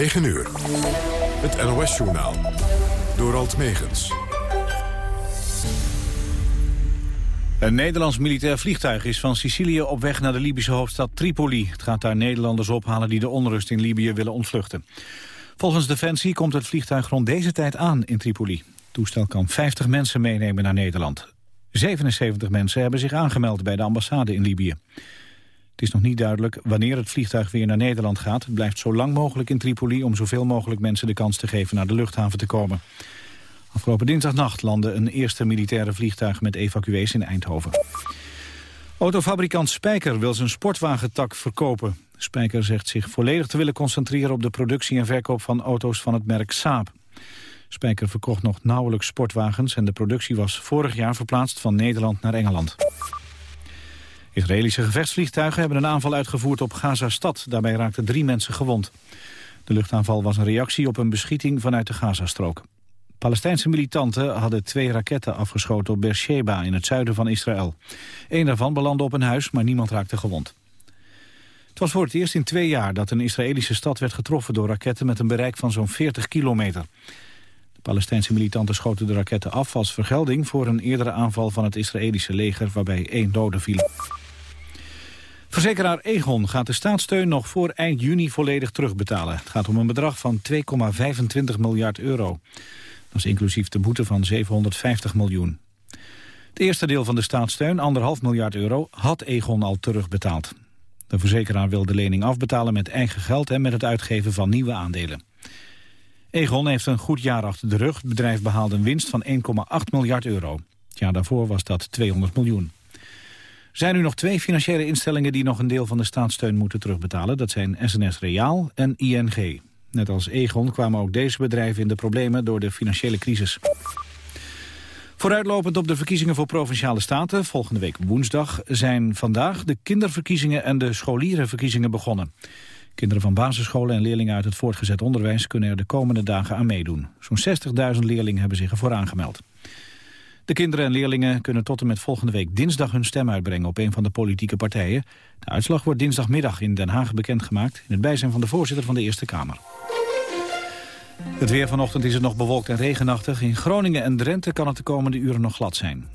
9 uur. Het NOS-journaal. Door Alt Megens. Een Nederlands militair vliegtuig is van Sicilië op weg naar de Libische hoofdstad Tripoli. Het gaat daar Nederlanders ophalen die de onrust in Libië willen ontvluchten. Volgens Defensie komt het vliegtuig rond deze tijd aan in Tripoli. Het toestel kan 50 mensen meenemen naar Nederland. 77 mensen hebben zich aangemeld bij de ambassade in Libië. Het is nog niet duidelijk wanneer het vliegtuig weer naar Nederland gaat. Het blijft zo lang mogelijk in Tripoli om zoveel mogelijk mensen de kans te geven naar de luchthaven te komen. Afgelopen dinsdagnacht landde een eerste militaire vliegtuig met evacuees in Eindhoven. Autofabrikant Spijker wil zijn sportwagentak verkopen. Spijker zegt zich volledig te willen concentreren op de productie en verkoop van auto's van het merk Saab. Spijker verkocht nog nauwelijks sportwagens en de productie was vorig jaar verplaatst van Nederland naar Engeland. Israëlische gevechtsvliegtuigen hebben een aanval uitgevoerd op Gaza-stad. Daarbij raakten drie mensen gewond. De luchtaanval was een reactie op een beschieting vanuit de Gazastrook. Palestijnse militanten hadden twee raketten afgeschoten op Beersheba in het zuiden van Israël. Eén daarvan belandde op een huis, maar niemand raakte gewond. Het was voor het eerst in twee jaar dat een Israëlische stad werd getroffen door raketten met een bereik van zo'n 40 kilometer. De Palestijnse militanten schoten de raketten af als vergelding voor een eerdere aanval van het Israëlische leger waarbij één dode viel. Verzekeraar Egon gaat de staatssteun nog voor eind juni volledig terugbetalen. Het gaat om een bedrag van 2,25 miljard euro. Dat is inclusief de boete van 750 miljoen. Het eerste deel van de staatssteun, 1,5 miljard euro, had Egon al terugbetaald. De verzekeraar wil de lening afbetalen met eigen geld en met het uitgeven van nieuwe aandelen. Egon heeft een goed jaar achter de rug. Het bedrijf behaalde een winst van 1,8 miljard euro. Het jaar daarvoor was dat 200 miljoen. Er zijn nu nog twee financiële instellingen die nog een deel van de staatssteun moeten terugbetalen. Dat zijn SNS Reaal en ING. Net als Egon kwamen ook deze bedrijven in de problemen door de financiële crisis. Vooruitlopend op de verkiezingen voor Provinciale Staten, volgende week woensdag, zijn vandaag de kinderverkiezingen en de scholierenverkiezingen begonnen. Kinderen van basisscholen en leerlingen uit het voortgezet onderwijs kunnen er de komende dagen aan meedoen. Zo'n 60.000 leerlingen hebben zich ervoor aangemeld. De kinderen en leerlingen kunnen tot en met volgende week dinsdag hun stem uitbrengen op een van de politieke partijen. De uitslag wordt dinsdagmiddag in Den Haag bekendgemaakt in het bijzijn van de voorzitter van de Eerste Kamer. Het weer vanochtend is het nog bewolkt en regenachtig. In Groningen en Drenthe kan het de komende uren nog glad zijn.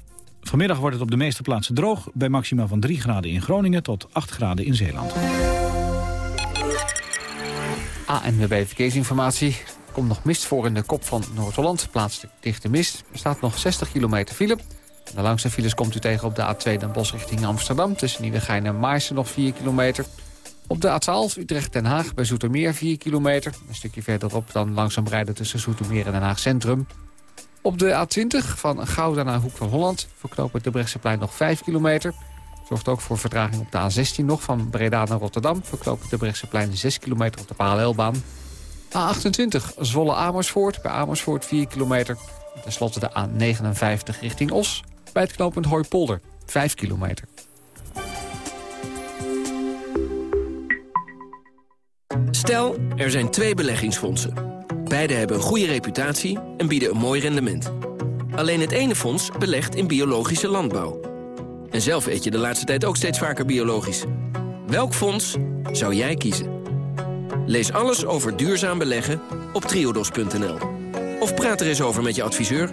Vanmiddag wordt het op de meeste plaatsen droog... bij maxima van 3 graden in Groningen tot 8 graden in Zeeland. ANWB Verkeersinformatie. Komt nog mist voor in de kop van Noord-Holland. Plaatselijk dichte mist. Er staat nog 60 kilometer file. De langste files komt u tegen op de A2 Den Bosch richting Amsterdam... tussen Nieuwegein en Maarsen nog 4 kilometer... Op de A12 Utrecht-Den Haag bij Zoetermeer 4 kilometer. Een stukje verderop dan langzaam rijden tussen Zoetermeer en Den Haag Centrum. Op de A20 van Gouda naar Hoek van Holland verknopen de Brechtseplein nog 5 kilometer. Zorgt ook voor vertraging op de A16 nog van Breda naar Rotterdam. Verknopen de Brechtseplein 6 kilometer op de parallelbaan. A28 Zwolle-Amersfoort bij Amersfoort 4 kilometer. Ten slotte de A59 richting Os bij het knooppunt Hooipolder 5 kilometer. Stel, er zijn twee beleggingsfondsen. Beide hebben een goede reputatie en bieden een mooi rendement. Alleen het ene fonds belegt in biologische landbouw. En zelf eet je de laatste tijd ook steeds vaker biologisch. Welk fonds zou jij kiezen? Lees alles over duurzaam beleggen op triodos.nl. Of praat er eens over met je adviseur.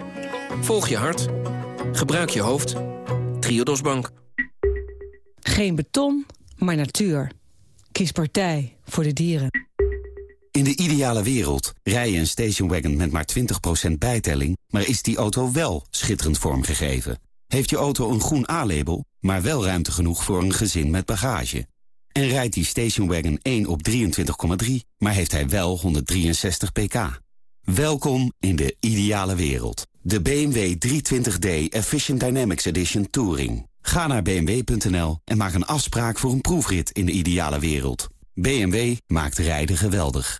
Volg je hart. Gebruik je hoofd. Triodos Bank. Geen beton, maar natuur. Kies partij voor de dieren. In de ideale wereld rij je een stationwagon met maar 20% bijtelling... maar is die auto wel schitterend vormgegeven? Heeft je auto een groen A-label, maar wel ruimte genoeg voor een gezin met bagage? En rijdt die stationwagon 1 op 23,3, maar heeft hij wel 163 pk? Welkom in de ideale wereld. De BMW 320d Efficient Dynamics Edition Touring. Ga naar bmw.nl en maak een afspraak voor een proefrit in de ideale wereld. BMW maakt rijden geweldig.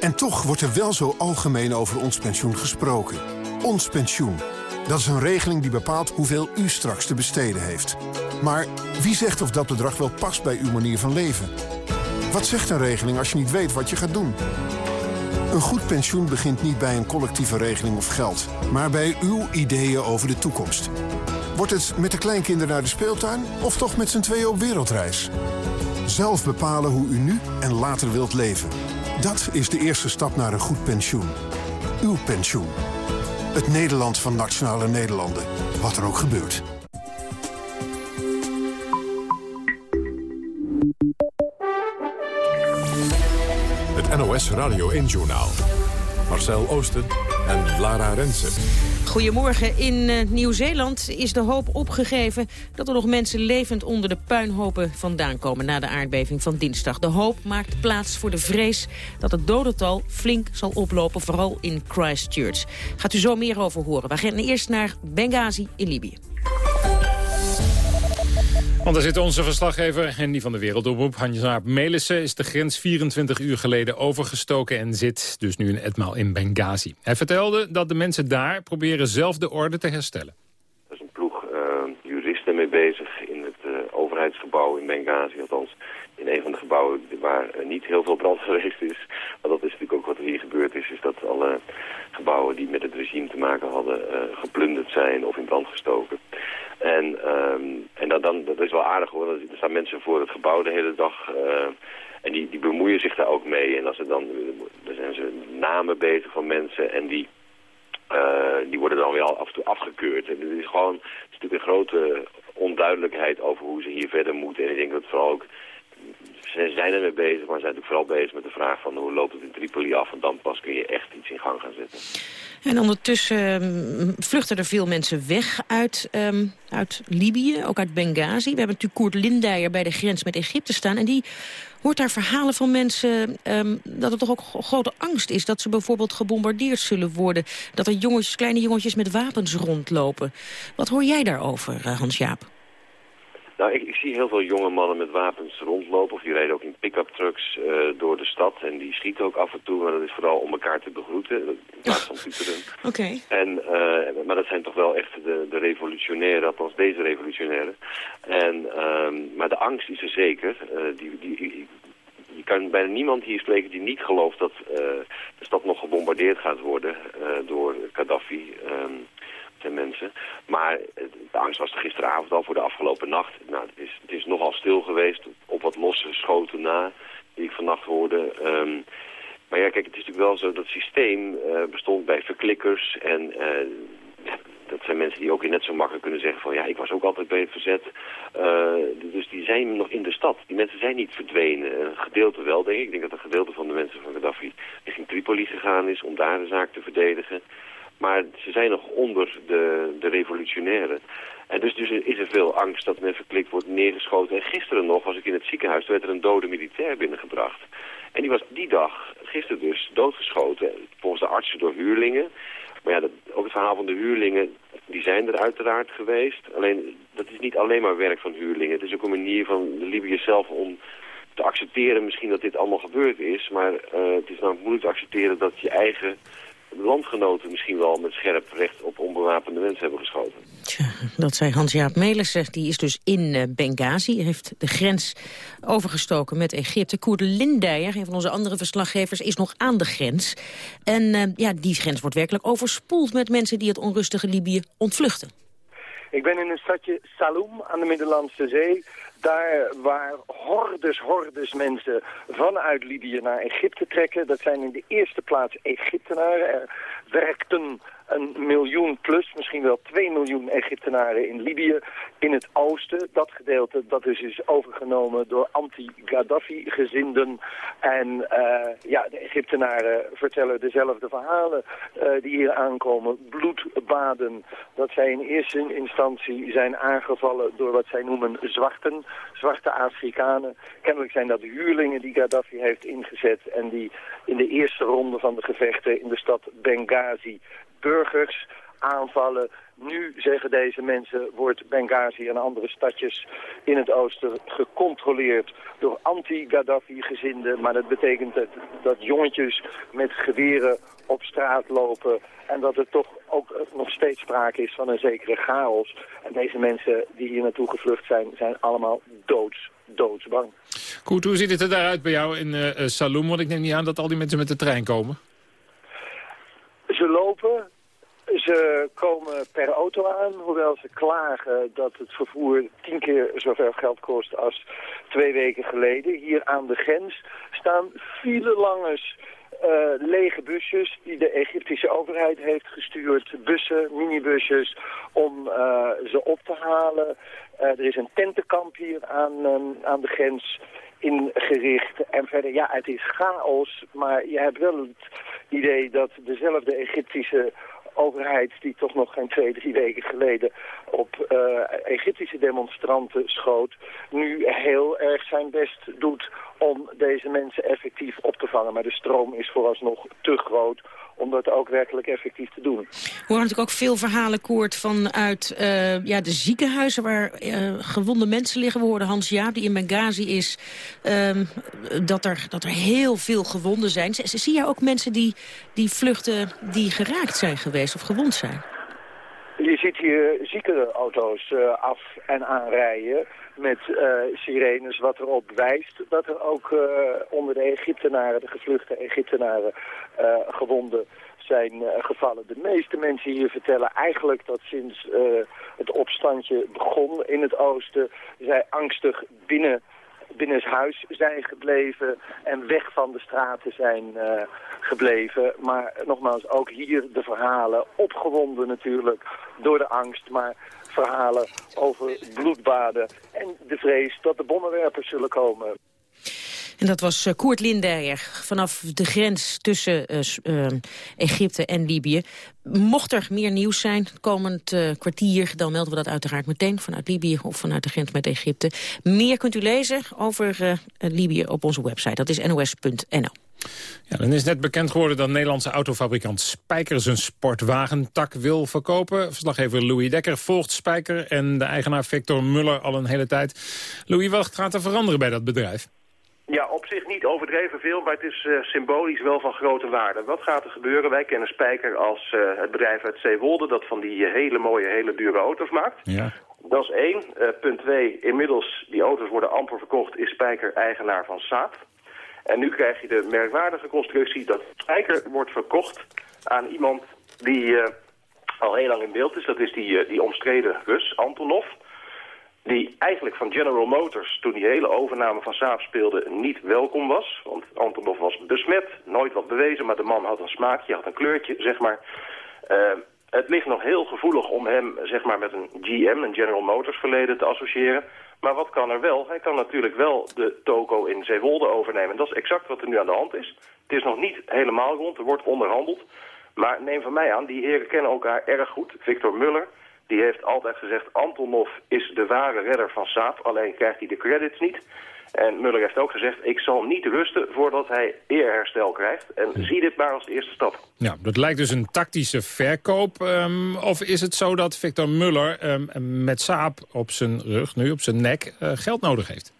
En toch wordt er wel zo algemeen over ons pensioen gesproken. Ons pensioen. Dat is een regeling die bepaalt hoeveel u straks te besteden heeft. Maar wie zegt of dat bedrag wel past bij uw manier van leven? Wat zegt een regeling als je niet weet wat je gaat doen? Een goed pensioen begint niet bij een collectieve regeling of geld... maar bij uw ideeën over de toekomst. Wordt het met de kleinkinderen naar de speeltuin... of toch met z'n tweeën op wereldreis? Zelf bepalen hoe u nu en later wilt leven. Dat is de eerste stap naar een goed pensioen. Uw pensioen. Het Nederland van Nationale Nederlanden. Wat er ook gebeurt. Het NOS Radio 1-journaal. Marcel Oosten en Lara Rensen. Goedemorgen. In uh, Nieuw-Zeeland is de hoop opgegeven dat er nog mensen levend onder de puinhopen vandaan komen na de aardbeving van dinsdag. De hoop maakt plaats voor de vrees dat het dodental flink zal oplopen, vooral in Christchurch. Gaat u zo meer over horen. We gaan eerst naar Benghazi in Libië. Want daar zit onze verslaggever en die van de Wereldomroep, Hanjaap Melissen, is de grens 24 uur geleden overgestoken en zit dus nu in etmaal in Benghazi. Hij vertelde dat de mensen daar proberen zelf de orde te herstellen. Er is een ploeg uh, juristen mee bezig in het uh, overheidsgebouw in Benghazi, althans in een van de gebouwen waar uh, niet heel veel brand geweest is. Maar dat is natuurlijk ook wat er hier gebeurd is, is dat alle gebouwen die met het regime te maken hadden geplunderd zijn of in brand gestoken. En, um, en dat, dan, dat is wel aardig hoor, er staan mensen voor het gebouw de hele dag... Uh, en die, die bemoeien zich daar ook mee. En als er dan, dan zijn ze namen bezig van mensen en die, uh, die worden dan weer af en toe afgekeurd. En het is gewoon natuurlijk een grote onduidelijkheid over hoe ze hier verder moeten. En ik denk dat vooral ook, ze zijn er mee bezig, maar ze zijn natuurlijk vooral bezig met de vraag van hoe loopt het in Tripoli af. En dan pas kun je echt iets in gang gaan zetten. En ondertussen um, vluchten er veel mensen weg uit, um, uit Libië, ook uit Benghazi. We hebben natuurlijk Koert Lindijer bij de grens met Egypte staan. En die hoort daar verhalen van mensen um, dat er toch ook grote angst is... dat ze bijvoorbeeld gebombardeerd zullen worden. Dat er jongetjes, kleine jongetjes met wapens rondlopen. Wat hoor jij daarover, uh, Hans-Jaap? Nou, ik, ik, zie heel veel jonge mannen met wapens rondlopen. Of die rijden ook in pick-up trucks uh, door de stad. En die schieten ook af en toe. Maar dat is vooral om elkaar te begroeten. In plaats van pieperen. Oké. Okay. En, uh, maar dat zijn toch wel echt de, de revolutionairen. Althans deze revolutionairen. En, um, maar de angst is er zeker. Uh, die, die, je kan bijna niemand hier spreken die niet gelooft dat de stad nog gebombardeerd gaat worden door Gaddafi. Um, zijn mensen. Maar de angst was er gisteravond al voor de afgelopen nacht. Nou, het is, het is nogal stil geweest op wat losse schoten na die ik vannacht hoorde. Um, maar ja, kijk, het is natuurlijk wel zo, dat systeem uh, bestond bij verklikkers en... Uh, dat zijn mensen die ook net zo makkelijk kunnen zeggen van... ja, ik was ook altijd bij het verzet. Dus die zijn nog in de stad. Die mensen zijn niet verdwenen. Een gedeelte wel, denk ik. Ik denk dat een gedeelte van de mensen van Gaddafi richting Tripoli gegaan is... om daar de zaak te verdedigen. Maar ze zijn nog onder de, de revolutionairen. En dus, dus is er veel angst dat men verklikt wordt neergeschoten. En gisteren nog was ik in het ziekenhuis, toen werd er een dode militair binnengebracht. En die was die dag, gisteren dus, doodgeschoten. Volgens de artsen door huurlingen. Maar ja, dat, ook het verhaal van de huurlingen, die zijn er uiteraard geweest. Alleen, dat is niet alleen maar werk van huurlingen. Het is ook een manier van de Libiërs zelf om te accepteren misschien dat dit allemaal gebeurd is. Maar uh, het is namelijk moeilijk te accepteren dat je eigen landgenoten misschien wel met scherp recht op onbewapende mensen hebben geschoten. Tja, dat zei Hans-Jaap Melissen. Die is dus in uh, Benghazi. heeft de grens overgestoken met Egypte. Koert Lindijer, een van onze andere verslaggevers, is nog aan de grens. En uh, ja, die grens wordt werkelijk overspoeld met mensen die het onrustige Libië ontvluchten. Ik ben in een stadje Saloum aan de Middellandse Zee. Daar waar hordes, hordes mensen vanuit Libië naar Egypte trekken. Dat zijn in de eerste plaats Egyptenaren. Er werkten een miljoen plus, misschien wel 2 miljoen Egyptenaren in Libië, in het oosten. Dat gedeelte dat dus is overgenomen door anti-Gaddafi-gezinden. En uh, ja, de Egyptenaren vertellen dezelfde verhalen uh, die hier aankomen. Bloedbaden, dat zij in eerste instantie zijn aangevallen door wat zij noemen zwarten, zwarte Afrikanen. Kennelijk zijn dat huurlingen die Gaddafi heeft ingezet en die in de eerste ronde van de gevechten in de stad Benghazi burgers aanvallen. Nu, zeggen deze mensen, wordt Benghazi en andere stadjes in het oosten gecontroleerd door anti-Gaddafi-gezinden. Maar dat betekent dat, dat jongetjes met geweren op straat lopen en dat er toch ook nog steeds sprake is van een zekere chaos. En deze mensen die hier naartoe gevlucht zijn, zijn allemaal doods, doodsbang. Goed, hoe ziet het er daaruit bij jou in uh, Saloum? Want ik neem niet aan dat al die mensen met de trein komen. Ze lopen, ze komen per auto aan, hoewel ze klagen dat het vervoer tien keer zoveel geld kost als twee weken geleden. Hier aan de grens staan file langes uh, lege busjes die de Egyptische overheid heeft gestuurd. Bussen, minibusjes, om uh, ze op te halen. Uh, er is een tentenkamp hier aan, aan de grens ingericht. En verder, ja, het is chaos, maar je hebt wel het idee dat dezelfde Egyptische overheid die toch nog geen twee, drie weken geleden op uh, Egyptische demonstranten schoot, nu heel erg zijn best doet om deze mensen effectief op te vangen. Maar de stroom is vooralsnog te groot om dat ook werkelijk effectief te doen. We horen natuurlijk ook veel verhalen, Koert, vanuit uh, ja, de ziekenhuizen waar uh, gewonde mensen liggen. We hoorden Hans Jaap, die in Benghazi is, uh, dat, er, dat er heel veel gewonden zijn. Zie jij ook mensen die, die vluchten die geraakt zijn geweest of gewond zijn? Je ziet hier ziekenauto's uh, af en aanrijden met uh, sirenes, wat erop wijst dat er ook uh, onder de Egyptenaren, de gevluchte Egyptenaren, gewonden zijn gevallen. De meeste mensen hier vertellen eigenlijk dat sinds het opstandje begon in het oosten, zij angstig binnen binnen huis zijn gebleven en weg van de straten zijn uh, gebleven. Maar nogmaals, ook hier de verhalen, opgewonden natuurlijk door de angst, maar verhalen over bloedbaden en de vrees dat de bommenwerpers zullen komen. En dat was Koert Lindijer vanaf de grens tussen uh, uh, Egypte en Libië. Mocht er meer nieuws zijn komend kwartier... dan melden we dat uiteraard meteen vanuit Libië of vanuit de grens met Egypte. Meer kunt u lezen over Libië op onze website. Dat is nos.nl. Ja, dan is net bekend geworden dat Nederlandse autofabrikant Spijker zijn sportwagentak wil verkopen. Verslaggever Louis Dekker volgt Spijker en de eigenaar Victor Muller al een hele tijd. Louis, wat gaat er veranderen bij dat bedrijf? Ja, op zich niet overdreven veel, maar het is uh, symbolisch wel van grote waarde. Wat gaat er gebeuren? Wij kennen Spijker als uh, het bedrijf uit Zeewolde... dat van die uh, hele mooie, hele dure auto's maakt. Ja. Dat is één. punt twee, inmiddels, die auto's worden amper verkocht... is Spijker eigenaar van Saab. En nu krijg je de merkwaardige constructie dat Spijker wordt verkocht aan iemand die al heel lang in beeld is. Dat is die, die omstreden Rus, Antonov die eigenlijk van General Motors, toen die hele overname van Saab speelde, niet welkom was. Want Antonov was besmet, nooit wat bewezen, maar de man had een smaakje, had een kleurtje, zeg maar. Uh, het ligt nog heel gevoelig om hem zeg maar, met een GM, een General Motors verleden, te associëren. Maar wat kan er wel? Hij kan natuurlijk wel de toko in Zeewolde overnemen. Dat is exact wat er nu aan de hand is. Het is nog niet helemaal rond, er wordt onderhandeld. Maar neem van mij aan, die heren kennen elkaar erg goed. Victor Muller, die heeft altijd gezegd, Antonov is de ware redder van Saab, alleen krijgt hij de credits niet. En Muller heeft ook gezegd, ik zal niet rusten voordat hij eerherstel krijgt. En zie dit maar als de eerste stap. Ja, dat lijkt dus een tactische verkoop. Um, of is het zo dat Victor Muller um, met Saab op zijn rug, nu op zijn nek, uh, geld nodig heeft?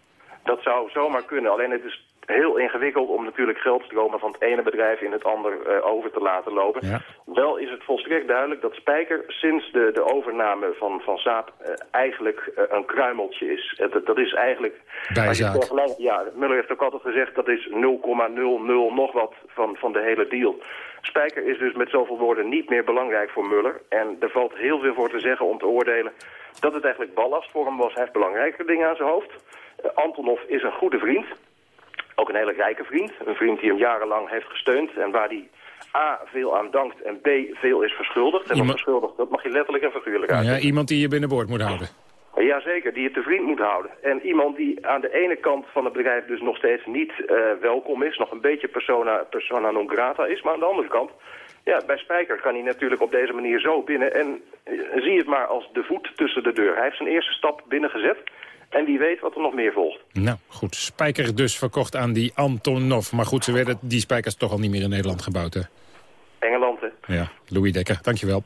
Dat zou zomaar kunnen, alleen het is heel ingewikkeld om natuurlijk geldstromen van het ene bedrijf in het ander uh, over te laten lopen. Ja. Wel is het volstrekt duidelijk dat Spijker sinds de, de overname van, van Saab uh, eigenlijk uh, een kruimeltje is. Het, dat is eigenlijk... Bijzaak. Ja, Muller heeft ook altijd gezegd dat is 0,00 nog wat van, van de hele deal. Spijker is dus met zoveel woorden niet meer belangrijk voor Muller. En er valt heel veel voor te zeggen om te oordelen dat het eigenlijk ballast voor hem was. Hij heeft belangrijke dingen aan zijn hoofd. Antonov is een goede vriend. Ook een hele rijke vriend. Een vriend die hem jarenlang heeft gesteund en waar hij A, veel aan dankt en B, veel is verschuldigd. En iemand... verschuldigd, dat mag je letterlijk en figuurlijk uit. Ja, iemand die je binnenboord moet houden. Jazeker, die je te vriend moet houden. En iemand die aan de ene kant van het bedrijf dus nog steeds niet uh, welkom is, nog een beetje persona, persona non grata is, maar aan de andere kant, ja, bij Spijker kan hij natuurlijk op deze manier zo binnen en uh, zie het maar als de voet tussen de deur. Hij heeft zijn eerste stap binnengezet. En wie weet wat er nog meer volgt. Nou, goed. Spijker dus verkocht aan die Antonov. Maar goed, ze werden die spijkers toch al niet meer in Nederland gebouwd, hè? Engeland, hè? Ja, Louis Dekker, dankjewel.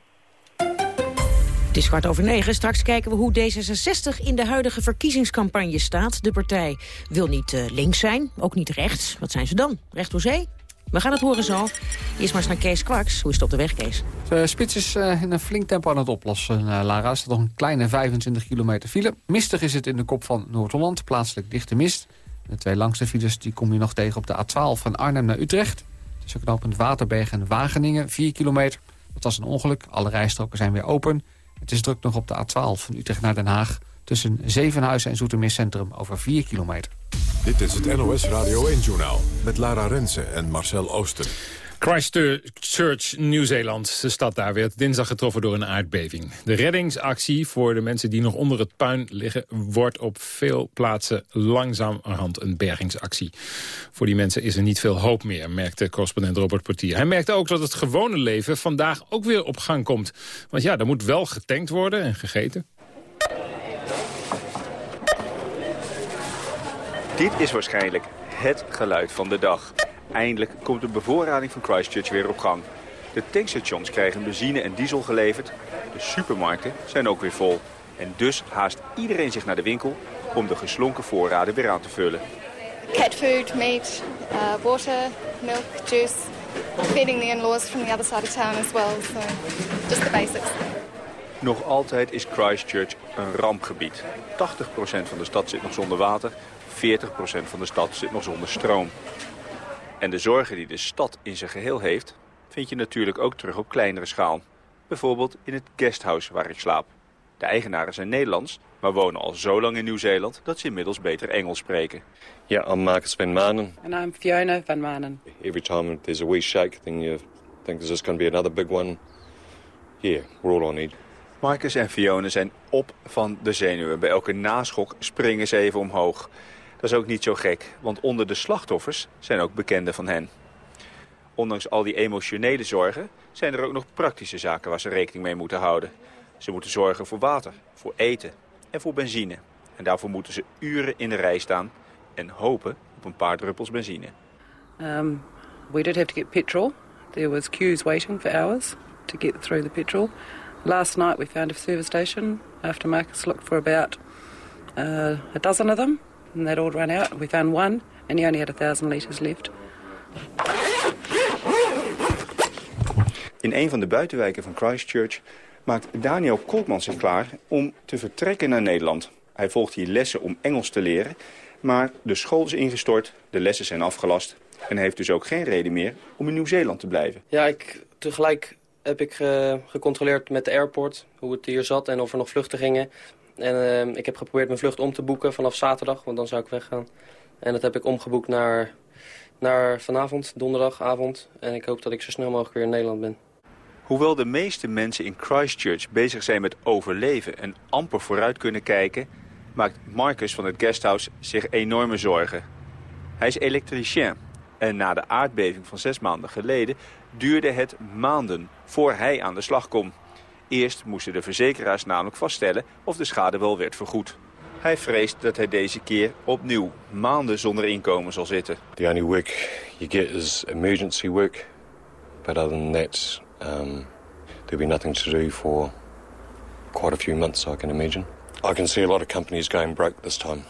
Het is kwart over negen. Straks kijken we hoe D66 in de huidige verkiezingscampagne staat. De partij wil niet uh, links zijn, ook niet rechts. Wat zijn ze dan? Recht door zee? We gaan het horen zo. Eerst maar eens naar Kees Kwaks. Hoe is het op de weg, Kees? De spits is uh, in een flink tempo aan het oplossen, uh, Lara. Er staat nog een kleine 25 kilometer file. Mistig is het in de kop van Noord-Holland. Plaatselijk dichte mist. De twee langste files die kom je nog tegen op de A12 van Arnhem naar Utrecht. Tussen knooppunt Waterberg en Wageningen, 4 kilometer. Dat was een ongeluk. Alle rijstroken zijn weer open. Het is druk nog op de A12 van Utrecht naar Den Haag... tussen Zevenhuizen en Zoetermeer Centrum over 4 kilometer. Dit is het NOS Radio 1-journaal met Lara Rensen en Marcel Oosten. Christchurch, Nieuw-Zeeland. De stad daar werd dinsdag getroffen door een aardbeving. De reddingsactie voor de mensen die nog onder het puin liggen... wordt op veel plaatsen langzamerhand een bergingsactie. Voor die mensen is er niet veel hoop meer, merkte correspondent Robert Portier. Hij merkte ook dat het gewone leven vandaag ook weer op gang komt. Want ja, er moet wel getankt worden en gegeten. Dit is waarschijnlijk het geluid van de dag. Eindelijk komt de bevoorrading van Christchurch weer op gang. De tankstations krijgen benzine en diesel geleverd. De supermarkten zijn ook weer vol. En dus haast iedereen zich naar de winkel om de geslonken voorraden weer aan te vullen. Cat food, meat, uh, water, milk, juice. Feeding the in-laws from the other side of town as well. So just the basics. Nog altijd is Christchurch een rampgebied. 80% van de stad zit nog zonder water, 40% van de stad zit nog zonder stroom. En de zorgen die de stad in zijn geheel heeft, vind je natuurlijk ook terug op kleinere schaal. Bijvoorbeeld in het guesthouse waar ik slaap. De eigenaren zijn Nederlands, maar wonen al zo lang in Nieuw-Zeeland dat ze inmiddels beter Engels spreken. Yeah, I'm Marcus van Manen. And I'm Fiona van Manen. Every time there's a wee shake, then you think there's just going to be another big one. Yeah, we're all on edge. Marcus en Fiona zijn op van de zenuwen. Bij elke naschok springen ze even omhoog. Dat is ook niet zo gek, want onder de slachtoffers zijn ook bekenden van hen. Ondanks al die emotionele zorgen zijn er ook nog praktische zaken waar ze rekening mee moeten houden. Ze moeten zorgen voor water, voor eten en voor benzine. En daarvoor moeten ze uren in de rij staan en hopen op een paar druppels benzine. Um, we did have to get petrol. There was queues waiting for hours to get through the petrol. Last night we found a service station after Marcus looked for about uh, a dozen of them. And they'd all run out. We found one and he only had a thousand litres left. In een van de buitenwijken van Christchurch maakt Daniel Kolkman zich klaar om te vertrekken naar Nederland. Hij volgt hier lessen om Engels te leren, maar de school is ingestort, de lessen zijn afgelast... en heeft dus ook geen reden meer om in Nieuw-Zeeland te blijven. Ja, ik, tegelijk heb ik uh, gecontroleerd met de airport hoe het hier zat en of er nog vluchten gingen. En uh, ik heb geprobeerd mijn vlucht om te boeken vanaf zaterdag, want dan zou ik weggaan. En dat heb ik omgeboekt naar, naar vanavond, donderdagavond. En ik hoop dat ik zo snel mogelijk weer in Nederland ben. Hoewel de meeste mensen in Christchurch bezig zijn met overleven en amper vooruit kunnen kijken... maakt Marcus van het guesthouse zich enorme zorgen. Hij is elektricien en na de aardbeving van zes maanden geleden duurde het maanden voor hij aan de slag kon. Eerst moesten de verzekeraars namelijk vaststellen of de schade wel werd vergoed. Hij vreest dat hij deze keer opnieuw maanden zonder inkomen zal zitten. The only work you get is emergency work. But other than that, um, there'll be nothing to do for quite a few months, I can imagine. I can see a lot of companies going broke this time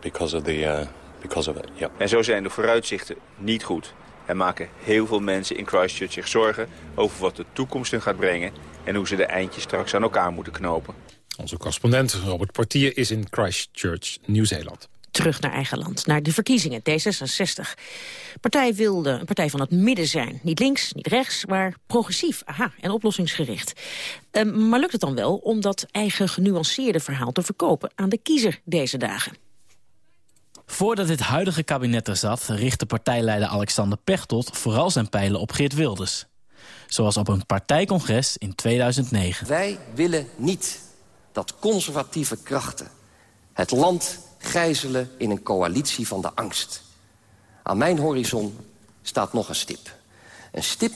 because of the uh, because of it. Yep. En zo zijn de vooruitzichten niet goed. Er maken heel veel mensen in Christchurch zich zorgen over wat de toekomst hun gaat brengen en hoe ze de eindjes straks aan elkaar moeten knopen. Onze correspondent Robert Portier is in Christchurch, Nieuw-Zeeland. Terug naar eigen land, naar de verkiezingen, D66. Partij wilde een partij van het midden zijn. Niet links, niet rechts, maar progressief aha, en oplossingsgericht. Um, maar lukt het dan wel om dat eigen genuanceerde verhaal te verkopen aan de kiezer deze dagen? Voordat het huidige kabinet er zat, richtte partijleider Alexander Pechtold vooral zijn pijlen op Geert Wilders. Zoals op een partijcongres in 2009. Wij willen niet dat conservatieve krachten het land gijzelen in een coalitie van de angst. Aan mijn horizon staat nog een stip. Een stip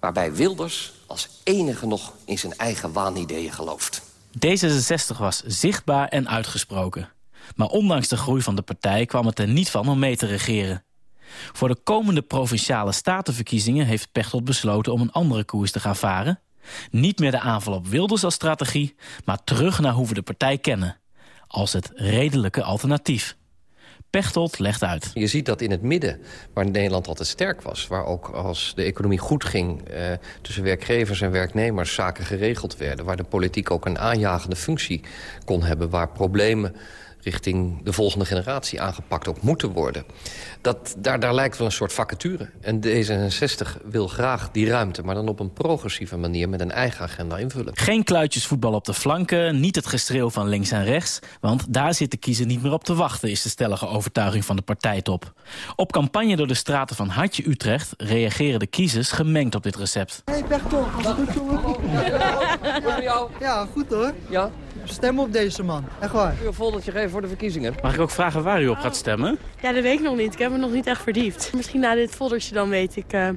waarbij Wilders als enige nog in zijn eigen waanideeën gelooft. D66 was zichtbaar en uitgesproken. Maar ondanks de groei van de partij kwam het er niet van om mee te regeren. Voor de komende provinciale statenverkiezingen heeft Pechtold besloten om een andere koers te gaan varen. Niet meer de aanval op Wilders als strategie, maar terug naar hoe we de partij kennen. Als het redelijke alternatief. Pechtold legt uit. Je ziet dat in het midden, waar Nederland altijd sterk was... waar ook als de economie goed ging eh, tussen werkgevers en werknemers... zaken geregeld werden, waar de politiek ook een aanjagende functie kon hebben... waar problemen richting de volgende generatie aangepakt ook moeten worden. Dat, daar, daar lijkt wel een soort vacature. En D66 wil graag die ruimte, maar dan op een progressieve manier... met een eigen agenda invullen. Geen kluitjesvoetbal op de flanken, niet het gestreel van links en rechts... want daar zit de kiezer niet meer op te wachten... is de stellige overtuiging van de partijtop. Op campagne door de straten van Hartje Utrecht... reageren de kiezers gemengd op dit recept. Hey Bertel, goed jongen? Ja, goed hoor. Ja? Stem op deze man, echt waar. U een foldertje geven voor de verkiezingen. Mag ik ook vragen waar u op gaat stemmen? Ja, dat weet ik nog niet. Ik heb me nog niet echt verdiept. Misschien na dit foldertje dan weet ik uh,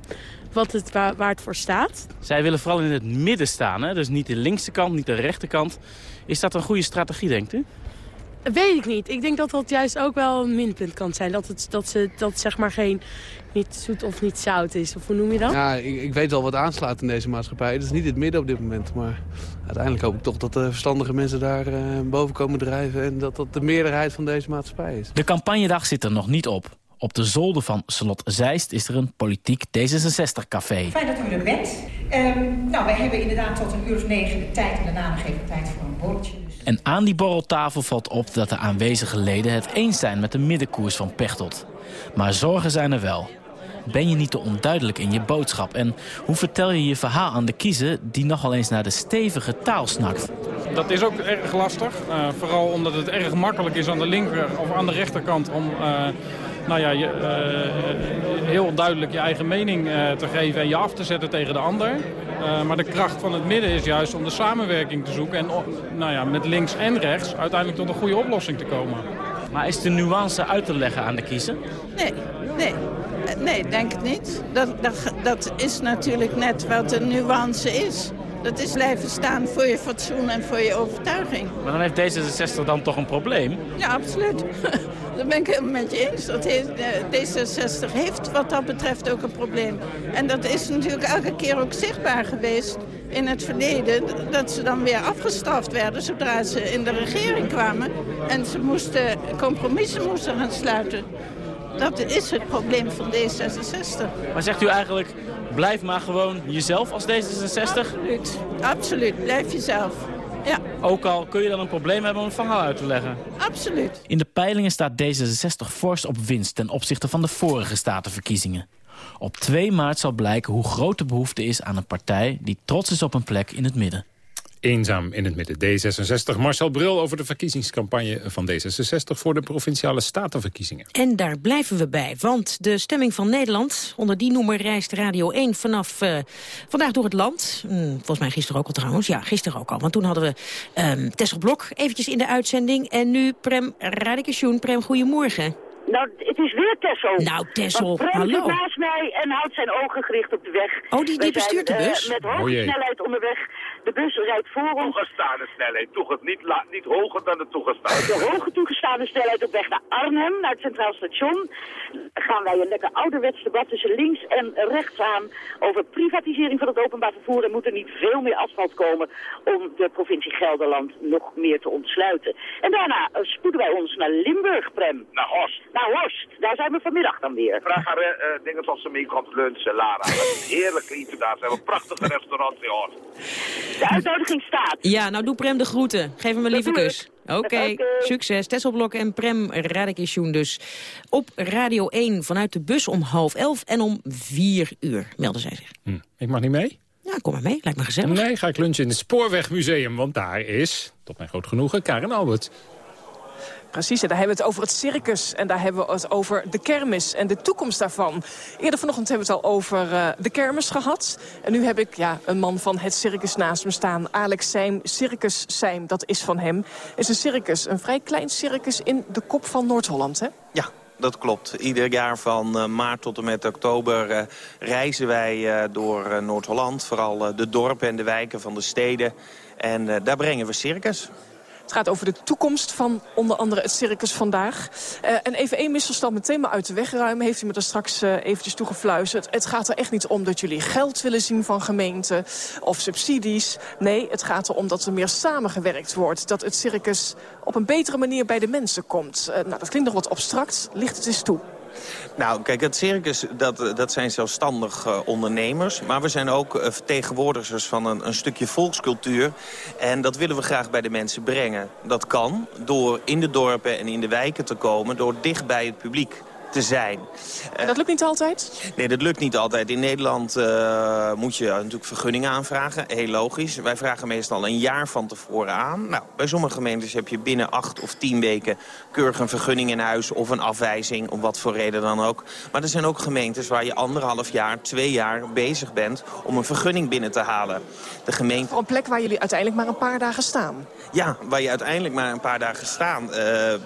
wat het, waar, waar, het voor staat. Zij willen vooral in het midden staan, hè? dus niet de linkse kant, niet de rechterkant. Is dat een goede strategie, denkt u? Weet ik niet. Ik denk dat dat juist ook wel een minpunt kan zijn. Dat het, dat ze, dat zeg maar geen niet zoet of niet zout is. Of hoe noem je dat? Ja, ik, ik weet wel wat aanslaat in deze maatschappij. Het is niet het midden op dit moment. Maar uiteindelijk hoop ik toch dat de verstandige mensen daar uh, boven komen drijven. En dat dat de meerderheid van deze maatschappij is. De campagnedag zit er nog niet op. Op de zolder van Slot Zeist is er een politiek D66-café. Fijn dat u er bent. Um, nou, wij hebben inderdaad tot een uur of negen de tijd... en daarna nog even tijd voor een borreltje. En aan die borreltafel valt op dat de aanwezige leden het eens zijn... met de middenkoers van Pechtold. Maar zorgen zijn er wel. Ben je niet te onduidelijk in je boodschap? En hoe vertel je je verhaal aan de kiezer die nogal eens naar de stevige taal snakt? Dat is ook erg lastig. Uh, vooral omdat het erg makkelijk is aan de linker of aan de rechterkant... om uh, nou ja, je, uh, heel duidelijk je eigen mening te geven en je af te zetten tegen de ander. maar de kracht van het midden is juist om de samenwerking te zoeken... en nou ja, met links en rechts uiteindelijk tot een goede oplossing te komen. Maar is de nuance uit te leggen aan de kiezer? Nee, nee. Nee, denk het niet. Dat, dat, dat is natuurlijk net wat de nuance is. Dat is blijven staan voor je fatsoen en voor je overtuiging. Maar dan heeft D66 dan toch een probleem? Ja, absoluut. Dat ben ik helemaal met je eens. Dat heeft, D66 heeft wat dat betreft ook een probleem. En dat is natuurlijk elke keer ook zichtbaar geweest in het verleden... dat ze dan weer afgestraft werden zodra ze in de regering kwamen. En ze moesten compromissen moesten gaan sluiten. Dat is het probleem van D66. Maar zegt u eigenlijk, blijf maar gewoon jezelf als D66? Absoluut, absoluut. Blijf jezelf. Ja. Ook al kun je dan een probleem hebben om het verhaal uit te leggen. Absoluut. In de peilingen staat D66 fors op winst ten opzichte van de vorige statenverkiezingen. Op 2 maart zal blijken hoe groot de behoefte is aan een partij die trots is op een plek in het midden eenzaam in het midden. D66 Marcel Bril over de verkiezingscampagne van D66... voor de Provinciale Statenverkiezingen. En daar blijven we bij, want de stemming van Nederland... onder die noemer reist Radio 1 vanaf uh, vandaag door het land. Hm, volgens mij gisteren ook al trouwens. Ja, gisteren ook al, want toen hadden we um, Tessel Blok eventjes in de uitzending. En nu Prem Radikasjoen. Prem, goedemorgen. Nou, het is weer Tessel. Nou, Tessel, hallo. zit naast mij en houdt zijn ogen gericht op de weg. Oh, die, die bestuurt de bus? Uh, met hoge oh, snelheid onderweg. De bus rijdt voor ons. Toegestane snelheid, toch niet, niet hoger dan de toegestane. De hoge toegestane snelheid op weg naar Arnhem, naar het Centraal Station. Gaan wij een lekker ouderwets debat tussen links en rechts aan over privatisering van het openbaar vervoer. Er moet er niet veel meer asfalt komen om de provincie Gelderland nog meer te ontsluiten. En daarna spoeden wij ons naar Limburg, Prem. Naar Horst. Naar Horst. Daar zijn we vanmiddag dan weer. Vraag haar uh, dingen als ze meekomt lunchen, Lara. Dat is heerlijk eten daar. Ze hebben prachtige restaurants in Horst. De uitnodiging staat. Ja, nou doe Prem de groeten. Geef hem een lieve kus. Oké, okay. okay. succes. Tesselblok en Prem Radikisjoen dus op Radio 1 vanuit de bus om half elf en om vier uur, melden zij zich. Hm. Ik mag niet mee? Ja, kom maar mee. Lijkt me gezellig. Nee, ga ik lunchen in het Spoorwegmuseum, want daar is, tot mijn groot genoegen, Karen Albert. Precies, en daar hebben we het over het circus. En daar hebben we het over de kermis en de toekomst daarvan. Eerder vanochtend hebben we het al over uh, de kermis gehad. En nu heb ik ja, een man van het circus naast me staan. Alex Seim, Circus Seim, dat is van hem. Is een circus, een vrij klein circus in de kop van Noord-Holland, hè? Ja, dat klopt. Ieder jaar van uh, maart tot en met oktober uh, reizen wij door Noord-Holland. Vooral de dorpen en de wijken van de steden. En daar brengen we circus. Het gaat over de toekomst van onder andere het circus vandaag. Uh, en even één misverstand meteen maar uit de weg ruimen. Heeft u me daar straks uh, eventjes toegefluisterd. Het gaat er echt niet om dat jullie geld willen zien van gemeenten of subsidies. Nee, het gaat erom dat er meer samengewerkt wordt. Dat het circus op een betere manier bij de mensen komt. Uh, nou, dat klinkt nog wat abstract. Ligt het eens toe. Nou, kijk, het circus, dat, dat zijn zelfstandig uh, ondernemers. Maar we zijn ook uh, vertegenwoordigers van een, een, stukje volkscultuur. En dat willen we graag bij de mensen brengen. Dat kan door in de dorpen en in de wijken te komen... door dicht bij het publiek te zijn. En dat lukt niet altijd? Nee, dat lukt niet altijd. In Nederland uh, moet je natuurlijk vergunningen aanvragen. Heel logisch. Wij vragen meestal een jaar van tevoren aan. Nou, bij sommige gemeentes heb je binnen acht of tien weken... keurig een vergunning in huis of een afwijzing, om wat voor reden dan ook. Maar er zijn ook gemeentes waar je anderhalf jaar, twee jaar bezig bent... om een vergunning binnen te halen. De gemeente... Voor een plek waar jullie uiteindelijk maar een paar dagen staan? Ja, waar je uiteindelijk maar een paar dagen staan. Uh,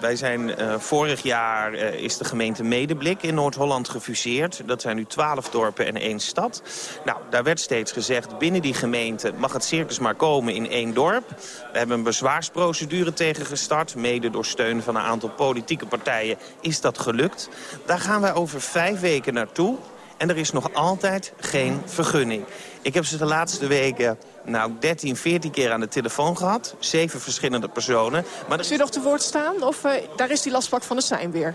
wij zijn uh, vorig jaar is de gemeente mee Medeblik in Noord-Holland gefuseerd. Dat zijn nu twaalf dorpen en één stad. Nou, daar werd steeds gezegd, binnen die gemeente mag het circus maar komen in één dorp. We hebben een bezwaarsprocedure tegen gestart. Mede door steun van een aantal politieke partijen is dat gelukt. Daar gaan wij over vijf weken naartoe. En er is nog altijd geen vergunning. Ik heb ze de laatste weken nou, 13, 14 keer aan de telefoon gehad. Zeven verschillende personen. Maar is u nog te woord staan of uh, daar is die lastpak van de zijn weer?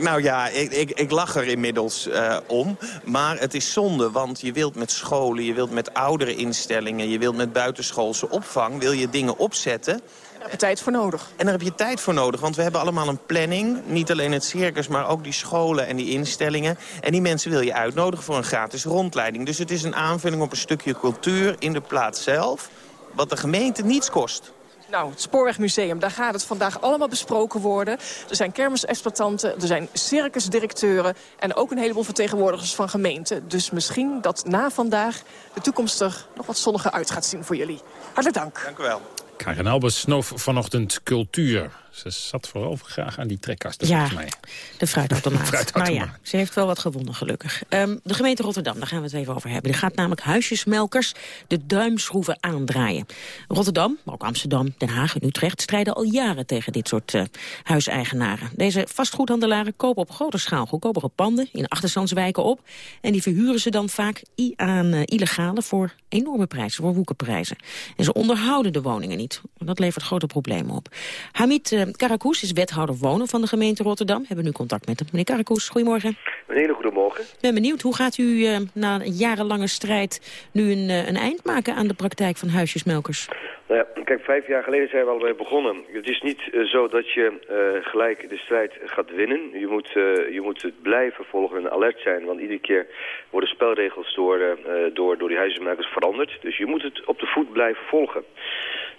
Nou ja, ik, ik, ik lach er inmiddels uh, om. Maar het is zonde, want je wilt met scholen, je wilt met oudere instellingen... je wilt met buitenschoolse opvang, wil je dingen opzetten... Daar heb je tijd voor nodig. En daar heb je tijd voor nodig, want we hebben allemaal een planning. Niet alleen het circus, maar ook die scholen en die instellingen. En die mensen wil je uitnodigen voor een gratis rondleiding. Dus het is een aanvulling op een stukje cultuur in de plaats zelf... wat de gemeente niets kost. Nou, het Spoorwegmuseum, daar gaat het vandaag allemaal besproken worden. Er zijn kermisexploitanten, er zijn circusdirecteuren... en ook een heleboel vertegenwoordigers van gemeenten. Dus misschien dat na vandaag de toekomst er nog wat zonniger uit gaat zien voor jullie. Hartelijk dank. Dank u wel. Karin Albers snoof vanochtend cultuur. Ze zat vooral graag aan die trekkasten, ja, volgens mij. de fruitautomaat. Maar ja, ze heeft wel wat gewonnen, gelukkig. Um, de gemeente Rotterdam, daar gaan we het even over hebben. Die gaat namelijk huisjesmelkers de duimschroeven aandraaien. Rotterdam, maar ook Amsterdam, Den Haag en Utrecht... strijden al jaren tegen dit soort uh, huiseigenaren. Deze vastgoedhandelaren kopen op grote schaal goedkopere panden... in achterstandswijken op. En die verhuren ze dan vaak aan uh, illegale voor enorme prijzen, voor woekenprijzen. En ze onderhouden de woningen niet. Dat levert grote problemen op. Hamid Karakous is wethouder wonen van de gemeente Rotterdam. We hebben nu contact met hem. Meneer Karakous, goedemorgen. Een hele goede morgen. Ik ben benieuwd, hoe gaat u uh, na een jarenlange strijd nu een, uh, een eind maken aan de praktijk van huisjesmelkers? Nou ja, kijk, vijf jaar geleden zijn we al begonnen. Het is niet uh, zo dat je uh, gelijk de strijd gaat winnen. Je moet, uh, je moet het blijven volgen en alert zijn. Want iedere keer worden spelregels door, door, door die huisjesmelkers veranderd. Dus je moet het op de voet blijven volgen.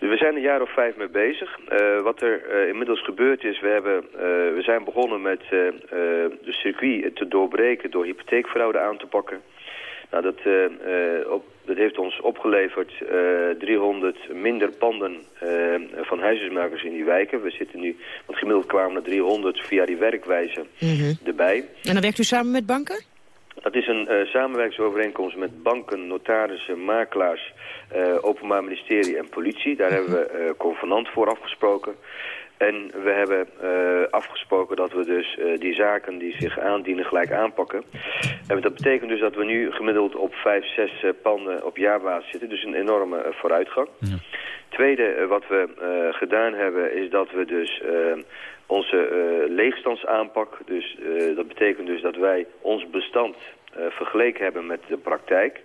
We zijn een jaar of vijf mee bezig. Uh, wat er uh, inmiddels gebeurd is, we, hebben, uh, we zijn begonnen met de circuit te doorbreken door hypotheekfraude aan te pakken. Nou, dat, op, dat heeft ons opgeleverd 300 minder panden van huisjesmakers in die wijken. We zitten nu, want gemiddeld kwamen er 300 via die werkwijze mm -hmm. erbij. En dan werkt u samen met banken? Dat is een uh, samenwerkingsovereenkomst met banken, notarissen, makelaars, uh, openbaar ministerie en politie. Daar hebben we uh, convenant voor afgesproken. En we hebben uh, afgesproken dat we dus uh, die zaken die zich aandienen gelijk aanpakken. En dat betekent dus dat we nu gemiddeld op vijf, zes uh, panden op jaarbasis zitten. Dus een enorme vooruitgang. Ja. Tweede wat we gedaan hebben is dat we dus onze leegstandsaanpak... dus dat betekent dus dat wij ons bestand vergeleken hebben met de praktijk...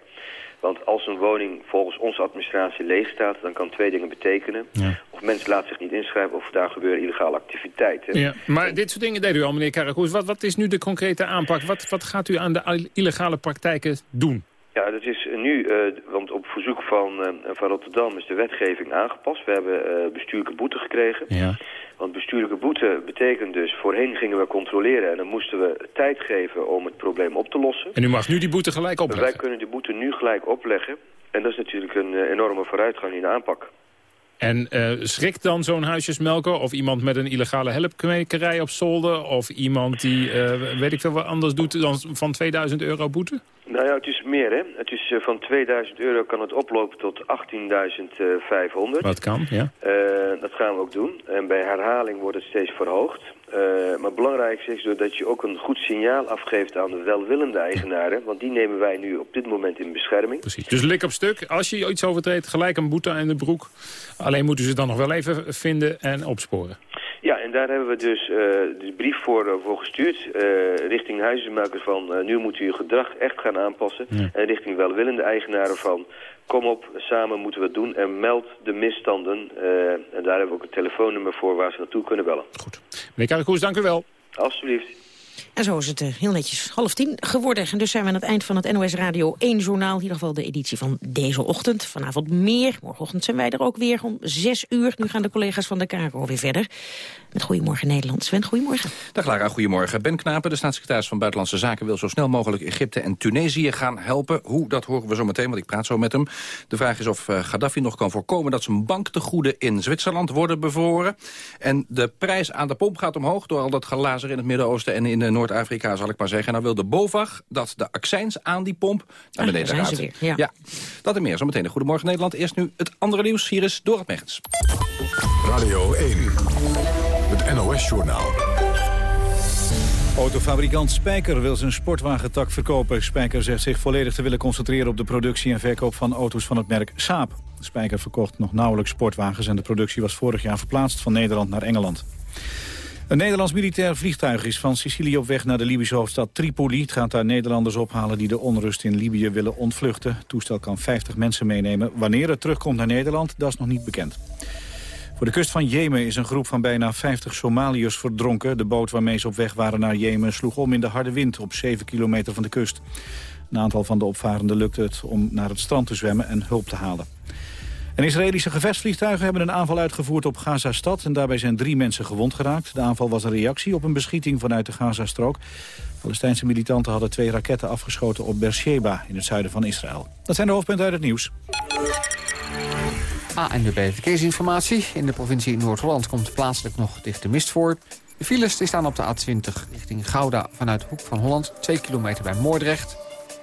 Want als een woning volgens onze administratie leeg staat... dan kan twee dingen betekenen. Ja. Of mensen laten zich niet inschrijven of daar gebeuren illegale activiteiten. Ja, maar dit soort dingen deed u al, meneer Karakoes. Wat, wat is nu de concrete aanpak? Wat, wat gaat u aan de illegale praktijken doen? Ja, dat is nu, uh, want op verzoek van, uh, van Rotterdam is de wetgeving aangepast. We hebben uh, bestuurlijke boete gekregen. Ja. Want bestuurlijke boete betekent dus, voorheen gingen we controleren... en dan moesten we tijd geven om het probleem op te lossen. En u mag nu die boete gelijk opleggen? Wij kunnen die boete nu gelijk opleggen. En dat is natuurlijk een enorme vooruitgang in de aanpak. En uh, schrikt dan zo'n huisjesmelker of iemand met een illegale helpkwekerij op zolder... of iemand die, uh, weet ik veel wat anders doet dan van 2000 euro boete? Nou ja, het is meer hè. Het is uh, van 2000 euro kan het oplopen tot 18.500. Wat kan, ja. Dat gaan we ook doen. En bij herhaling wordt het steeds verhoogd. Uh, maar het belangrijkste is dat je ook een goed signaal afgeeft aan de welwillende eigenaren. Want die nemen wij nu op dit moment in bescherming. Precies. Dus lik op stuk. Als je iets overtreedt, gelijk een boete in de broek. Alleen moeten ze het dan nog wel even vinden en opsporen. Ja, en daar hebben we dus uh, de brief voor, uh, voor gestuurd. Uh, richting huizenmakers van nu moet u uw gedrag echt gaan aanpassen. Ja. En richting welwillende eigenaren van kom op, samen moeten we het doen. En meld de misstanden. en daar hebben we ook een telefoonnummer voor waar ze naartoe kunnen bellen. Goed. Meneer Karakoes, dank u wel. Alsjeblieft. En zo is het uh, heel netjes half tien geworden. En dus zijn we aan het eind van het NOS Radio 1 journaal. In ieder geval de editie van deze ochtend. Vanavond meer. Morgenochtend zijn wij er ook weer om zes uur. Nu gaan de collega's van de KRO weer verder. Met Goedemorgen Nederland. Sven, goedemorgen. Dag Lara, goedemorgen. Ben Knapen, de staatssecretaris van Buitenlandse Zaken... wil zo snel mogelijk Egypte en Tunesië gaan helpen. Hoe, dat horen we zo meteen, want ik praat zo met hem. De vraag is of uh, Gaddafi nog kan voorkomen... dat zijn banktegoeden in Zwitserland worden bevroren. En de prijs aan de pomp gaat omhoog... door al dat gelazer in het Midden-Oosten en in Noord-Afrika, zal ik maar zeggen. Nou wil de BOVAG dat de accijns aan die pomp naar beneden daar gaat. zijn ze weer, ja. ja, dat en meer. Zometeen een Goedemorgen Nederland. Eerst nu het andere nieuws. Hier is Dorot Megens. Radio 1, het NOS-journaal. Autofabrikant Spijker wil zijn sportwagentak verkopen. Spijker zegt zich volledig te willen concentreren op de productie en verkoop van auto's van het merk Saab. Spijker verkocht nog nauwelijks sportwagens en de productie was vorig jaar verplaatst van Nederland naar Engeland. Een Nederlands militair vliegtuig is van Sicilië op weg naar de Libische hoofdstad Tripoli. Het gaat daar Nederlanders ophalen die de onrust in Libië willen ontvluchten. Het toestel kan 50 mensen meenemen. Wanneer het terugkomt naar Nederland, dat is nog niet bekend. Voor de kust van Jemen is een groep van bijna 50 Somaliërs verdronken. De boot waarmee ze op weg waren naar Jemen sloeg om in de harde wind op 7 kilometer van de kust. Een aantal van de opvarenden lukte het om naar het strand te zwemmen en hulp te halen. En Israëlische gevechtsvliegtuigen hebben een aanval uitgevoerd op Gaza-stad... en daarbij zijn drie mensen gewond geraakt. De aanval was een reactie op een beschieting vanuit de Gazastrook. Palestijnse militanten hadden twee raketten afgeschoten op Beersheba... in het zuiden van Israël. Dat zijn de hoofdpunten uit het nieuws. ANWB Verkeersinformatie. In de provincie Noord-Holland komt plaatselijk nog dichte mist voor. De files die staan op de A20 richting Gouda vanuit Hoek van Holland. 2 kilometer bij Moordrecht.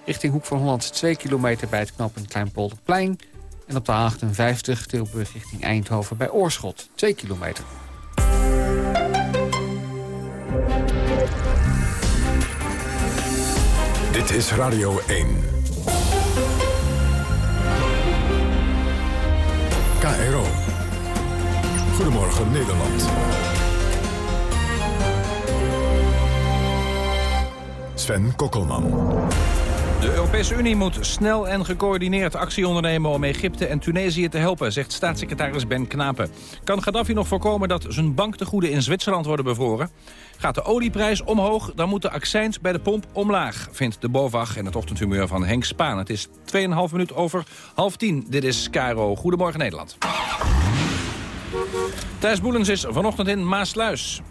Richting Hoek van Holland 2 kilometer bij het knooppunt Kleinpolderplein. En op de A58 Tilburg richting Eindhoven bij Oorschot. 2 kilometer. Dit is Radio 1. KRO. Goedemorgen Nederland. Sven Kokkelman. De Europese Unie moet snel en gecoördineerd actie ondernemen om Egypte en Tunesië te helpen, zegt staatssecretaris Ben Knapen. Kan Gaddafi nog voorkomen dat zijn banktegoeden in Zwitserland worden bevroren? Gaat de olieprijs omhoog, dan moet de accijns bij de pomp omlaag, vindt de BOVAG en het ochtendhumeur van Henk Spaan. Het is 2,5 minuut over half tien. Dit is Caro. Goedemorgen Nederland. Thijs Boelens is vanochtend in Maasluis.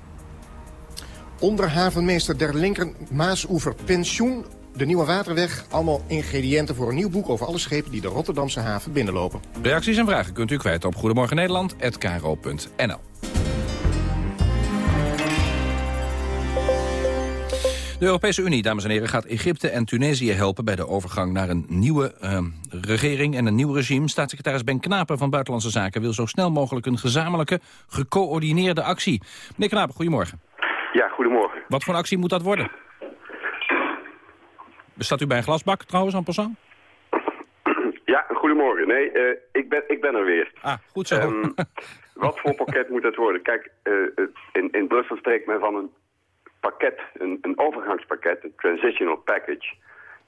Onderhavenmeester der linker Maasoever pensioen de Nieuwe Waterweg. Allemaal ingrediënten voor een nieuw boek over alle schepen die de Rotterdamse haven binnenlopen. Reacties en vragen kunt u kwijt op goedemorgennederland.kro.nl. De Europese Unie, dames en heren, gaat Egypte en Tunesië helpen... bij de overgang naar een nieuwe uh, regering en een nieuw regime. Staatssecretaris Ben Knapen van Buitenlandse Zaken... wil zo snel mogelijk een gezamenlijke, gecoördineerde actie. Meneer Knapen, goedemorgen. Ja, goedemorgen. Wat voor een actie moet dat worden? Bestaat u bij een glasbak trouwens, aan passant? Ja, goedemorgen. Nee, uh, ik, ben, ik ben er weer. Ah, goed zo. Um, wat voor pakket moet dat worden? Kijk, uh, in, in Brussel spreekt men van een pakket, een, een overgangspakket, een transitional package.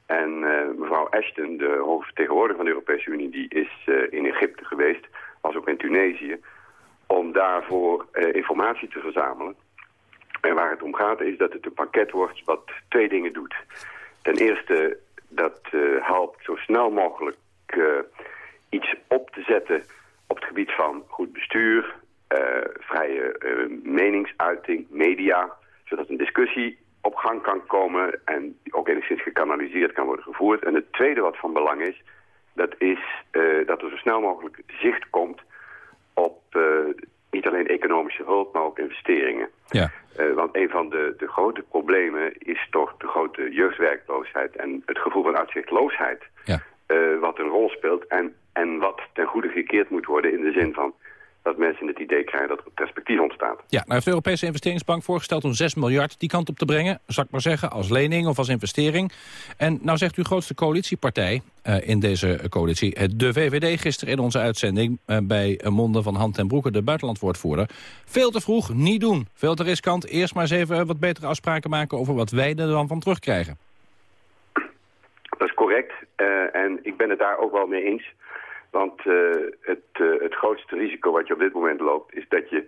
En uh, mevrouw Ashton, de hoge vertegenwoordiger van de Europese Unie, die is in Egypte geweest, was ook in Tunesië, om daarvoor informatie te verzamelen. En waar het om gaat is dat het een pakket wordt wat twee dingen doet. Ten eerste, dat uh, helpt zo snel mogelijk uh, iets op te zetten op het gebied van goed bestuur, uh, vrije meningsuiting, media, zodat een discussie op gang kan komen en ook enigszins gekanaliseerd kan worden gevoerd. En het tweede wat van belang is, dat is dat er zo snel mogelijk zicht komt op niet alleen economische hulp, maar ook investeringen. Ja. Eh, want een van de, de grote problemen is toch de grote jeugdwerkloosheid en het gevoel van uitzichtloosheid. Ja. eh, wat een rol speelt en, en wat ten goede gekeerd moet worden in de zin van dat mensen het idee krijgen dat er een perspectief ontstaat. Ja, nou heeft de Europese investeringsbank voorgesteld om 6 miljard die kant op te brengen. Zal ik maar zeggen, als lening of als investering. En nou zegt uw grootste coalitiepartij eh, in deze coalitie... de VVD gisteren in onze uitzending eh, bij monden van Hand en Broeke... de buitenlandwoordvoerder, veel te vroeg, niet doen. Veel te riskant, eerst maar eens even wat betere afspraken maken... over wat wij er dan van terugkrijgen. Dat is correct eh, en ik ben het daar ook wel mee eens. Want eh, het, eh, het grootste risico wat je op dit moment loopt... is dat je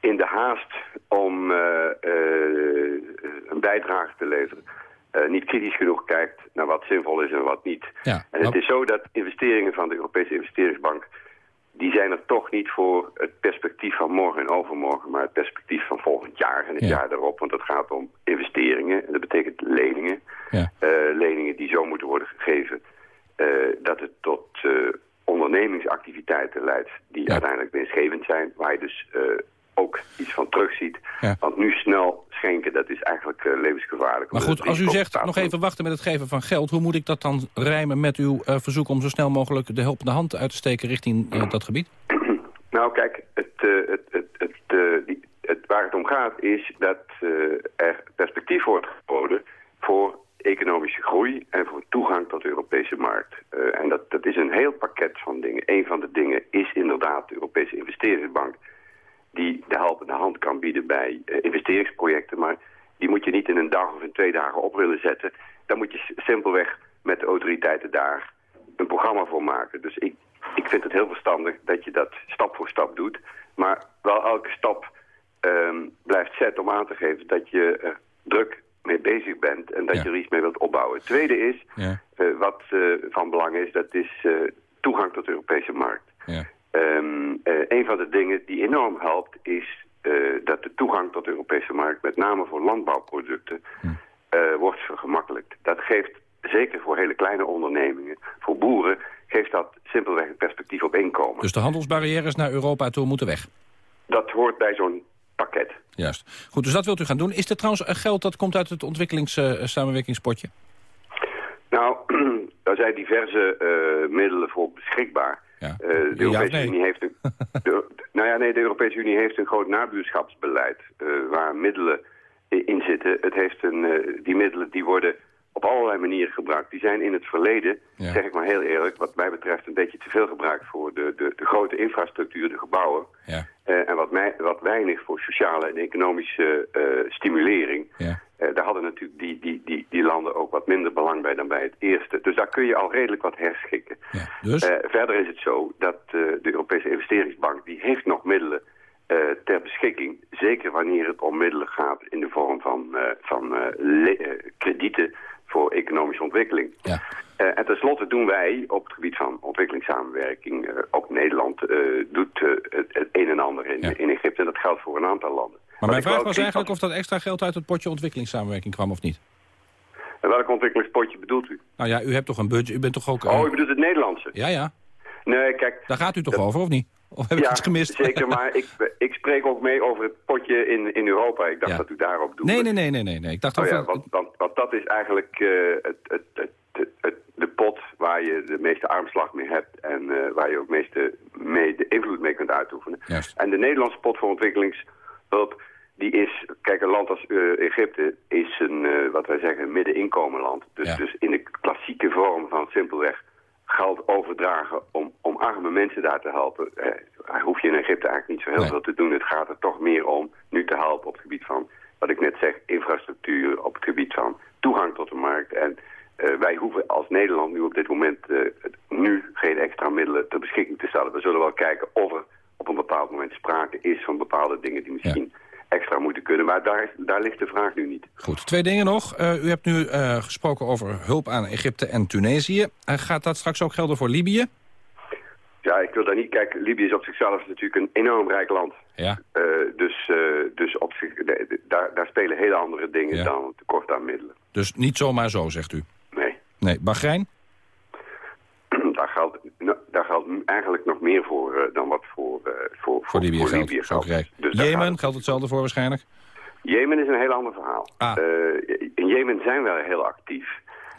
in de haast om eh, een bijdrage te leveren... niet kritisch genoeg kijkt naar wat zinvol is en wat niet. Ja, En het is zo dat investeringen van de Europese investeringsbank... die zijn er toch niet voor het perspectief van morgen en overmorgen... maar het perspectief van volgend jaar en het Ja. jaar daarop. Want het gaat om investeringen en dat betekent leningen. Ja. Leningen die zo moeten worden gegeven... dat het tot ondernemingsactiviteiten leidt... die uiteindelijk winstgevend zijn... waar je dus eh, ook iets van terugziet. Ja. Want nu snel schenken, dat is eigenlijk eh, levensgevaarlijk. Maar goed, als u zegt nog even wachten met het geven van geld... hoe moet ik dat dan rijmen met uw eh, verzoek om zo snel mogelijk... de helpende hand uit te steken richting dat gebied? Nou, kijk, het, het, het, het, die, het, waar het om gaat is dat er perspectief wordt geboden economische groei en voor toegang tot de Europese markt. Eh, en dat, dat is een heel pakket van dingen. Een van de dingen is inderdaad de Europese investeringsbank die de helpende hand kan bieden bij eh, investeringsprojecten. Maar die moet je niet in een dag of in twee dagen op willen zetten. Daar moet je simpelweg met de autoriteiten daar een programma voor maken. Dus ik, ik vind het heel verstandig dat je dat stap voor stap doet. Maar wel elke stap ehm, blijft zet om aan te geven dat je er druk mee bezig bent en dat je er iets mee wilt opbouwen. Het tweede is, Ja. eh, wat eh, van belang is, dat is eh, toegang tot de Europese markt. Ja. Ehm, eh, een van de dingen die enorm helpt is dat de toegang tot de Europese markt, met name voor landbouwproducten, eh, wordt vergemakkelijkt. Dat geeft, zeker voor hele kleine ondernemingen, voor boeren, geeft dat simpelweg een perspectief op inkomen. Dus de handelsbarrières naar Europa toe moeten weg. Dat hoort bij zo'n pakket. Juist. Goed, dus dat wilt u gaan doen. Is er trouwens eh, geld dat komt uit het ontwikkelingssamenwerkingspotje? Nou, daar zijn diverse eh, middelen voor beschikbaar. Eh, de, Ja Europese nee? Unie heeft een, de, nou ja, nee, de Europese Unie heeft een groot nabuurschapsbeleid eh, waar middelen in zitten. Het heeft een, eh, die middelen die worden op allerlei manieren gebruikt. Die zijn in het verleden, Ja. zeg ik maar heel eerlijk, wat mij betreft een beetje te veel gebruikt voor de, de, de grote infrastructuur, de gebouwen. Ja. Eh, en wat, mij, wat weinig voor sociale en economische eh, stimulering. Ja. Eh, daar hadden natuurlijk die, die, die, die landen ook wat minder belang bij dan bij het eerste. Dus daar kun je al redelijk wat herschikken. Dus? Verder is het zo dat de Europese investeringsbank... die heeft nog middelen ter beschikking. Zeker wanneer het om middelen gaat in de vorm van, van kredieten voor economische ontwikkeling. Ja. Eh, en tenslotte doen wij op het gebied van ontwikkelingssamenwerking... eh, ook Nederland eh, doet het, een en ander in, in Egypte. En dat geldt voor een aantal landen. Maar mijn vraag was eigenlijk of dat extra geld uit het potje ontwikkelingssamenwerking kwam of niet. En welk ontwikkelingspotje bedoelt u? Nou ja, u hebt toch een budget, u bent toch ook... Oh, u bedoelt het Nederlandse? Ja, ja. Nee, kijk... Daar gaat u toch over, of niet? Of heb ik ja, iets gemist? zeker, maar ik, ik spreek ook mee over het potje in, in Europa. Ik dacht Ja. dat u daarop doet. Nee, nee, nee, nee, nee, nee. Ik dacht Oh over... ja, want, want, want dat is eigenlijk eh, het, het, het, het, het- de pot waar je de meeste armslag mee hebt... en eh, waar je ook meeste mee de invloed mee kunt uitoefenen. Juist. En de Nederlandse pot voor ontwikkelingshulp... die is, kijk, een land als eh, Egypte is een, wat wij zeggen, middeninkomenland. Dus, dus in de klassieke vorm van simpelweg geld overdragen om, om arme mensen daar te helpen... Eh, hoef je in Egypte eigenlijk niet zo heel veel te doen. Het gaat er toch meer om nu te helpen op het gebied van, wat ik net zeg, infrastructuur... op het gebied van toegang tot de markt. En eh, wij hoeven als Nederland nu op dit moment eh, nu geen extra middelen ter beschikking te stellen. We zullen wel kijken of er op een bepaald moment sprake is van bepaalde dingen die misschien extra moeten kunnen. Maar daar, daar ligt de vraag nu niet. Goed, twee dingen nog. Eh, u hebt nu eh, gesproken over hulp aan Egypte en Tunesië. Eh, gaat dat straks ook gelden voor Libië? Ja, ik wil daar niet kijken. Libië is op zichzelf natuurlijk een enorm rijk land. Ja. Dus dus op zich, daar, daar spelen hele andere dingen Ja. dan tekort aan middelen. Dus niet zomaar zo, zegt u? Nee. Nee, Bahrein? daar, geldt, nou, daar geldt eigenlijk nog meer voor uh, dan wat voor, uh, voor, voor, Libië voor. Libië geldt. Dus Jemen geldt hetzelfde voor waarschijnlijk? Jemen is een heel ander verhaal. Ah. in Jemen zijn wij heel actief.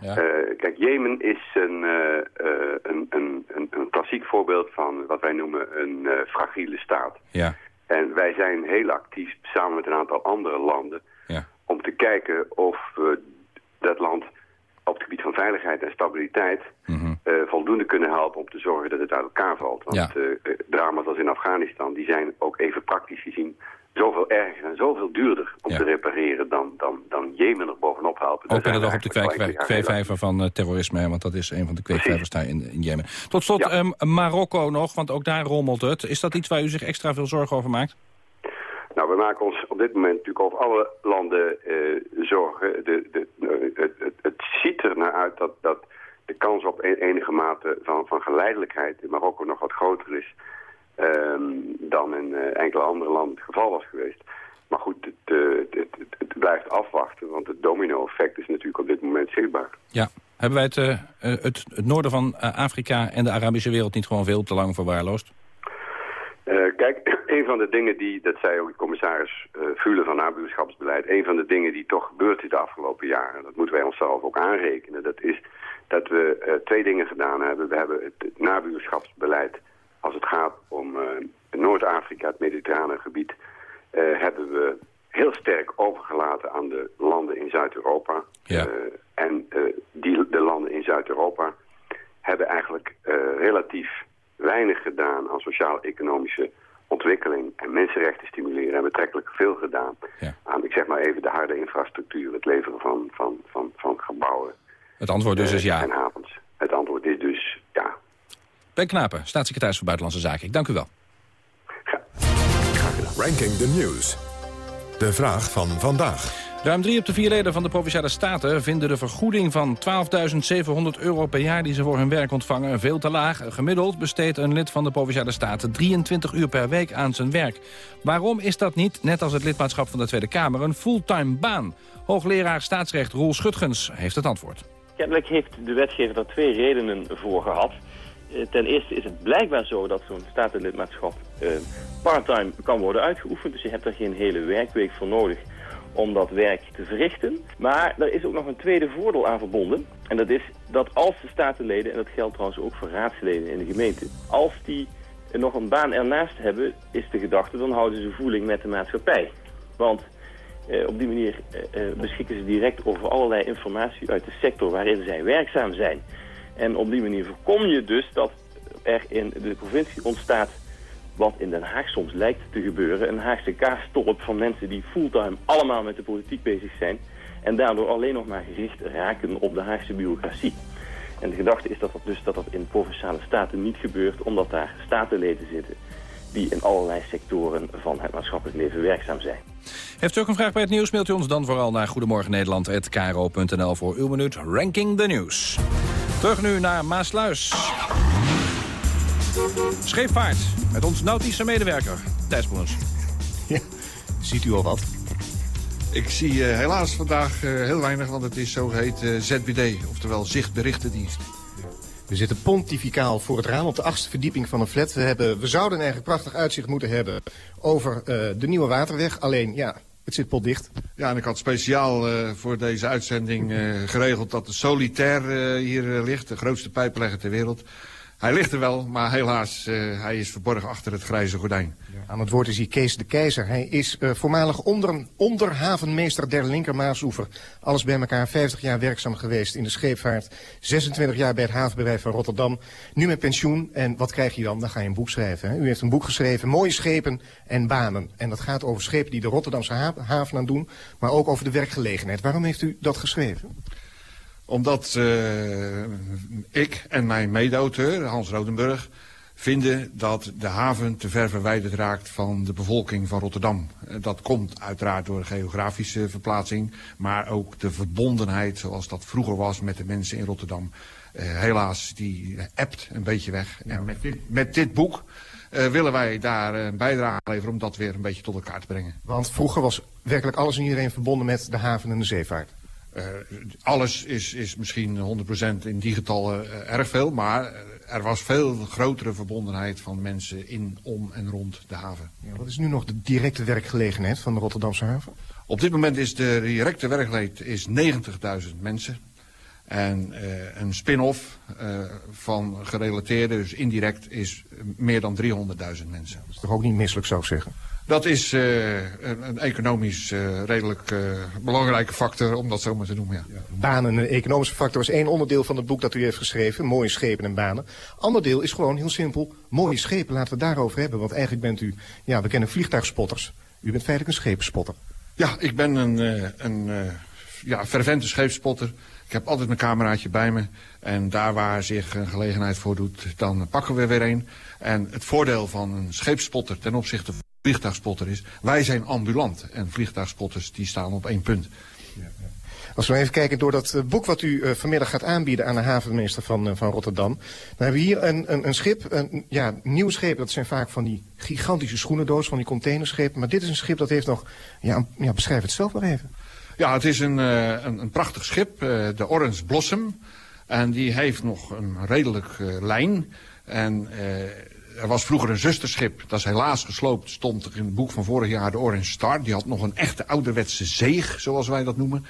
Ja. kijk, Jemen is een, een, een, een, een, klassiek voorbeeld van wat wij noemen een fragiele staat. Ja. En wij zijn heel actief samen met een aantal andere landen ja. om te kijken of dat land op het gebied van veiligheid en stabiliteit mm -hmm. Uh, voldoende kunnen helpen om te zorgen dat het uit elkaar valt. Want Ja. uh, drama's als in Afghanistan, die zijn ook even praktisch gezien zoveel erger en zoveel duurder om Ja. te repareren dan, dan, dan Jemen er bovenop helpen. Ook we op de kweekvijver van eh, terrorisme, want dat is een van de kweekvijvers daar in, in Jemen. Tot slot ehm, Marokko nog, want ook daar rommelt het. Is dat iets waar u zich extra veel zorgen over maakt? Nou, we maken ons op dit moment natuurlijk over alle landen eh, zorgen. De, de, eh, het, het, het ziet er naar uit dat, dat de kans op een- enige mate van, van geleidelijkheid in Marokko nog wat groter is ehm, dan in eh, enkele andere landen het geval was geweest. Maar goed, het, eh, het, het, het blijft afwachten, want het domino-effect is natuurlijk op dit moment zichtbaar. Ja. Hebben wij het, eh, het, het noorden van Afrika en de Arabische wereld niet gewoon veel te lang verwaarloosd? Kijk, een van de dingen die, dat zei ook de commissaris uh, Vulen van nabuurschapsbeleid, een van de dingen die toch gebeurd is de afgelopen jaren, dat moeten wij onszelf ook aanrekenen, dat is dat we eh, twee dingen gedaan hebben. We hebben het, het nabuurschapsbeleid als het gaat om eh, Noord-Afrika, het mediterrane gebied, eh, hebben we heel sterk overgelaten aan de landen in Zuid-Europa. Ja. En die, de landen in Zuid-Europa hebben eigenlijk relatief weinig gedaan aan sociaal-economische ontwikkeling en mensenrechten stimuleren en betrekkelijk veel gedaan Ja. aan, ik zeg maar even, de harde infrastructuur, het leveren van, van, van, van gebouwen Het antwoord dus eh, is ja. en havens. Het antwoord is dus ja. Ben Knapen, staatssecretaris voor Buitenlandse Zaken. Ik dank u wel. Ranking the News. De vraag van vandaag. Ruim drie op de vier leden van de Provinciale Staten vinden de vergoeding van 12.700 euro per jaar die ze voor hun werk ontvangen veel te laag. Gemiddeld besteedt een lid van de Provinciale Staten 23 uur per week aan zijn werk. Waarom is dat niet, net als het lidmaatschap van de Tweede Kamer, een fulltime baan? Hoogleraar staatsrecht Roel Schutgens heeft het antwoord. Kennelijk heeft de wetgever daar twee redenen voor gehad. Eh, Ten eerste is het blijkbaar zo dat zo'n statenlidmaatschap eh, parttime kan worden uitgeoefend. Dus je hebt er geen hele werkweek voor nodig om dat werk te verrichten. Maar er is ook nog een tweede voordeel aan verbonden. En dat is dat als de statenleden, en dat geldt trouwens ook voor raadsleden in de gemeente... als die nog een baan ernaast hebben, is de gedachte... dan houden ze voeling met de maatschappij. Want eh, op die manier eh, eh, beschikken ze direct over allerlei informatie uit de sector waarin zij werkzaam zijn. En op die manier voorkom je dus dat er in de provincie ontstaat wat in Den Haag soms lijkt te gebeuren. Een Haagse kaastolp van mensen die fulltime allemaal met de politiek bezig zijn. En daardoor alleen nog maar gericht raken op de Haagse bureaucratie. En de gedachte is dat dat dus dat dat in provinciale staten niet gebeurt, omdat daar statenleden zitten die in allerlei sectoren van het maatschappelijk leven werkzaam zijn. Heeft u ook een vraag bij het nieuws, mailt u ons dan vooral naar goedemorgennederland.kro.nl voor uw minuut Ranking the News. Terug nu naar Maasluis. Scheepvaart met ons nautische medewerker Thijs. Ziet u al wat? Ik zie eh, helaas vandaag eh, heel weinig, want het is zogeheten eh, ZBD, oftewel zichtberichtendienst. We zitten pontificaal voor het raam op de achtste verdieping van een flat. We, hebben, we zouden een eigen prachtig uitzicht moeten hebben over eh, de Nieuwe Waterweg. Alleen, ja, het zit potdicht. Ja, en ik had speciaal eh, voor deze uitzending eh, geregeld dat de Solitaire eh, hier ligt, de grootste pijpenlegger ter wereld. Hij ligt er wel, maar helaas, eh, hij is verborgen achter het grijze gordijn. Aan het woord is hier Kees de Keizer. Hij is eh, voormalig onder, onderhavenmeester der linkermaasoever. Alles bij elkaar 50 jaar werkzaam geweest in de scheepvaart. 26 jaar bij het havenbedrijf van Rotterdam. Nu met pensioen. En wat krijg je dan? Dan ga je een boek schrijven. Hè? U heeft een boek geschreven, Mooie Schepen en Banen. En dat gaat over schepen die de Rotterdamse ha- haven aan doen. Maar ook over de werkgelegenheid. Waarom heeft u dat geschreven? Omdat eh, ik en mijn mede-auteur, Hans Rodenburg, vinden dat de haven te ver verwijderd raakt van de bevolking van Rotterdam. Eh, Dat komt uiteraard door de geografische verplaatsing, maar ook de verbondenheid zoals dat vroeger was met de mensen in Rotterdam. Eh, helaas, die ebt een beetje weg. En met dit, met dit boek willen wij daar een bijdrage aan leveren om dat weer een beetje tot elkaar te brengen. Want vroeger was werkelijk alles en iedereen verbonden met de haven en de zeevaart. Eh, alles is, is misschien 100% in die getallen eh, erg veel, maar eh, er was veel grotere verbondenheid van mensen in, om en rond de haven. Ja, wat is nu nog de directe werkgelegenheid van de Rotterdamse haven? Op dit moment is de directe werkgelegenheid is 90.000 mensen. En uh, een spin-off uh, van gerelateerde, dus indirect, is meer dan 300.000 mensen. Dat is toch ook niet misselijk, zou ik zeggen? Dat is uh, een, een, economisch redelijk belangrijke factor, om dat zo maar te noemen, ja. ja. Banen, een economische factor, is één onderdeel van het boek dat u heeft geschreven. Mooie schepen en banen. Ander deel is gewoon heel simpel, mooie schepen. Laten we het daarover hebben, want eigenlijk bent u, ja, we kennen vliegtuigspotters. U bent feitelijk een schepenspotter. Ja, ik ben een, een ja, fervente scheepspotter. Ik heb altijd mijn cameraatje bij me. En daar waar zich een gelegenheid voordoet, dan pakken we weer een. En het voordeel van een scheepspotter ten opzichte van vliegtuigspotter is... wij zijn ambulant en vliegtuigspotters die staan op één punt. Als we even kijken door dat boek wat u uh, vanmiddag gaat aanbieden aan de havenmeester van, uh, van Rotterdam. Dan hebben we hier een, een, een schip, een ja, nieuw schip. Dat zijn vaak van die gigantische schoenendoos, van die containerschepen. Maar dit is een schip dat heeft nog, ja, ja beschrijf het zelf maar even. Ja, het is een, een, een, prachtig schip, de Orange Blossom. En die heeft nog een redelijk lijn. En er was vroeger een zusterschip, dat is helaas gesloopt. Stond er in het boek van vorig jaar, de Orange Star. Die had nog een echte ouderwetse zeeg, zoals wij dat noemen.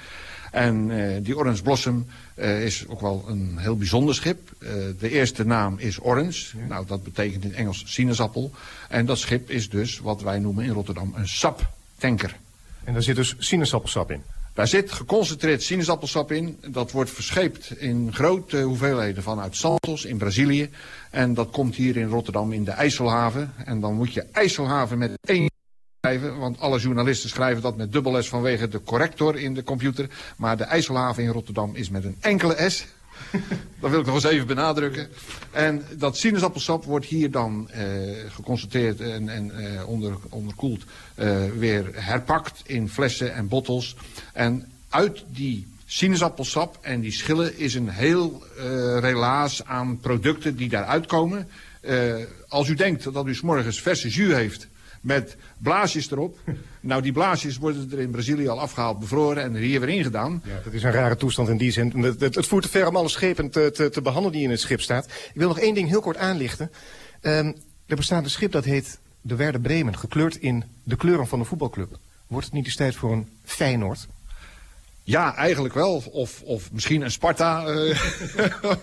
En die Orange Blossom is ook wel een heel bijzonder schip. de eerste naam is Orange. Ja. Nou, dat betekent in Engels sinaasappel. En dat schip is dus wat wij noemen in Rotterdam een saptanker. En daar zit dus sinaasappelsap in? Daar zit geconcentreerd sinaasappelsap in. Dat wordt verscheept in grote hoeveelheden vanuit Santos in Brazilië. En dat komt hier in Rotterdam in de IJsselhaven. En dan moet je IJsselhaven met één schrijven. Want alle journalisten schrijven dat met dubbel S vanwege de corrector in de computer. Maar de IJsselhaven in Rotterdam is met een enkele S. dat wil ik nog eens even benadrukken. En dat sinaasappelsap wordt hier dan uh, geconcentreerd en, en uh, onder, onderkoeld uh, weer herpakt in flessen en bottels. En uit die sinaasappelsap en die schillen is een heel relaas aan producten die daaruit komen. als u denkt dat u s morgens verse jus heeft met blaasjes erop. Nou, die blaasjes worden er in Brazilië al afgehaald, bevroren en er hier weer ingedaan. Ja, dat is een rare toestand in die zin. Het, het, voert te ver om alle schepen te, te, behandelen die in het schip staat. Ik wil nog één ding heel kort aanlichten. Um, er bestaat een schip dat heet de Werder Bremen, gekleurd in de kleuren van de voetbalclub. Wordt het niet eens tijd voor een Feyenoord? Ja, eigenlijk wel. Of, of misschien een Sparta, uh,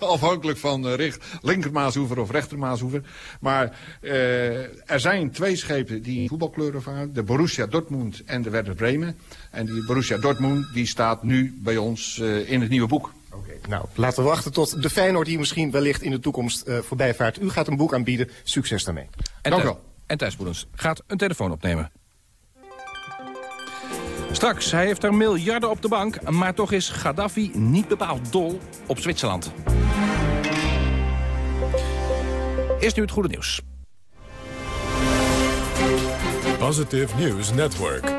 afhankelijk van uh, linkermaashoever of rechtermaashoever. Maar uh, er zijn twee schepen die voetbalkleuren varen. De Borussia Dortmund en de Werder Bremen. En die Borussia Dortmund die staat nu bij ons in het nieuwe boek. Oké, okay, nou laten we wachten tot de Feyenoord die misschien wellicht in de toekomst voorbij vaart. U gaat een boek aanbieden. Succes daarmee. En Dank u wel. En Thijs Boedens gaat een telefoon opnemen. Straks, hij heeft er miljarden op de bank, maar toch is Gaddafi niet bepaald dol op Zwitserland. Eerst nu het goede nieuws. Positive News Network.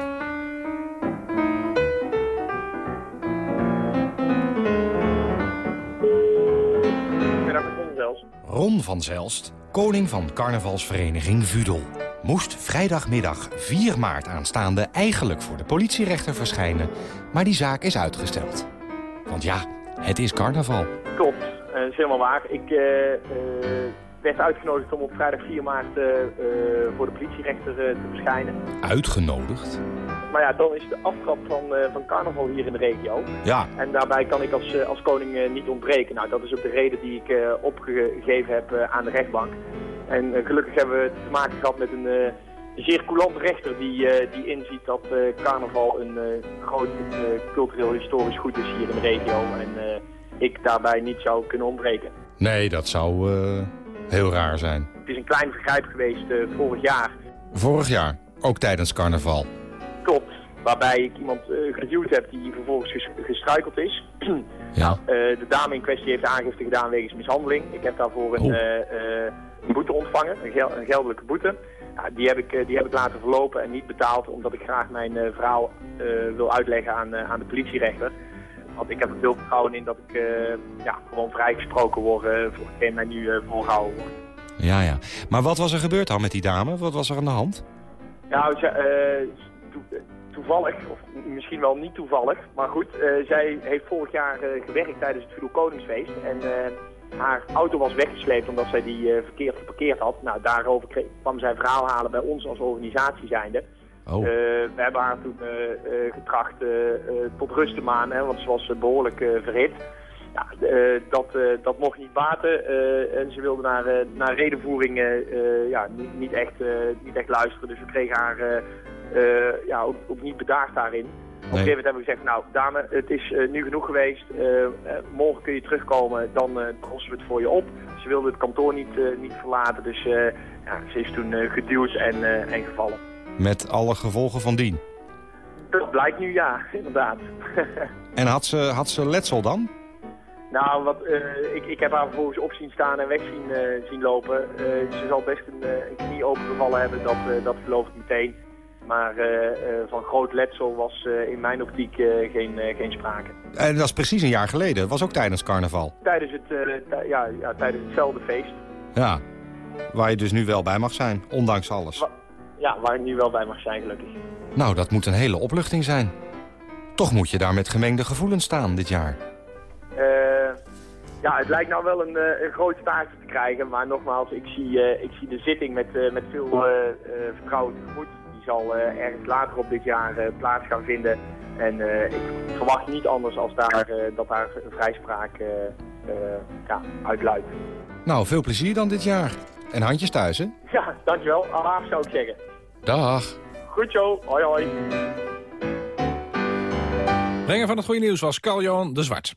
Ron van Zelst, koning van carnavalsvereniging Vudel moest vrijdagmiddag 4 maart aanstaande eigenlijk voor de politierechter verschijnen. Maar die zaak is uitgesteld. Want ja, het is carnaval. Klopt, dat is helemaal waar. Ik uh, uh, werd uitgenodigd om op vrijdag 4 maart voor de politierechter te verschijnen. Uitgenodigd? Maar ja, dan is de aftrap van, van carnaval hier in de regio. Ja. En daarbij kan ik als, als koning niet ontbreken. Nou, dat is ook de reden die ik opgegeven heb aan de rechtbank. En uh, gelukkig hebben we te maken gehad met een uh, zeer coulante rechter die, uh, die inziet dat carnaval een groot cultureel historisch goed is hier in de regio. En ik daarbij niet zou kunnen ontbreken. Nee, dat zou heel raar zijn. Het is een klein vergrijp geweest vorig jaar. Vorig jaar? Ook tijdens carnaval? Klopt. Waarbij ik iemand geduwd heb die vervolgens ges gestruikeld is. ja. de dame in kwestie heeft aangifte gedaan wegens mishandeling. Ik heb daarvoor een... Oh een boete ontvangen, een, gel een geldelijke boete. Ja, die, heb ik, die heb ik laten verlopen en niet betaald omdat ik graag mijn uh, verhaal uh, wil uitleggen aan, uh, aan de politierechter. Want ik heb er veel vertrouwen in dat ik ja, gewoon vrijgesproken word voor hetgeen mij nu voorgehouden wordt. Ja, ja. Maar wat was er gebeurd dan met die dame? Wat was er aan de hand? Nou, to toevallig, of misschien wel niet toevallig, maar goed. zij heeft vorig jaar gewerkt tijdens het Vudel Koningsfeest. En haar auto was weggesleept omdat zij die verkeerd geparkeerd had. Nou, daarover kreeg, kwam zij verhaal halen bij ons als organisatie zijnde. Oh. we hebben haar toen getracht tot rust te manen, want ze was behoorlijk verhit. Ja, dat, dat mocht niet baten en ze wilde naar, naar redenvoering ja, niet, niet, echt, niet echt luisteren. Dus we kregen haar ja, ook, ook niet bedaagd daarin. Op een gegeven moment hebben we gezegd, nou dame, het is uh, nu genoeg geweest. Uh, morgen kun je terugkomen, dan uh, lossen we het voor je op. Ze wilde het kantoor niet, niet verlaten, dus ja, ze is toen geduwd en, en gevallen. Met alle gevolgen van dien? Dat blijkt nu ja, inderdaad. en had ze, had ze letsel dan? Nou, wat, ik, ik heb haar vervolgens op zien staan en weg zien, zien lopen. ze zal best een, een knie opengevallen hebben, dat, dat geloof ik meteen. Maar eh, eh, van groot letsel was eh, in mijn optiek geen, geen sprake. En dat is precies een jaar geleden. Dat was ook tijdens carnaval. Tijdens, het, ja, ja, tijdens hetzelfde feest. Ja, waar je dus nu wel bij mag zijn, ondanks alles. ja, waar ik nu wel bij mag zijn, gelukkig. Nou, dat moet een hele opluchting zijn. Toch moet je daar met gemengde gevoelens staan dit jaar. ja, het lijkt nou wel een, een groot staartje te krijgen. Maar nogmaals, ik zie, ik zie de zitting met, met veel vertrouwen tegemoet zal eh, ergens later op dit jaar eh, plaats gaan vinden. En eh, ik verwacht niet anders als daar, dat daar een vrijspraak ja, uitluidt. Nou, veel plezier dan dit jaar. En handjes thuis, hè? Ja, dankjewel. Allah zou ik zeggen. Dag. Goed zo. Hoi hoi. Brenger van het goede nieuws was Carl-Johan de Zwart.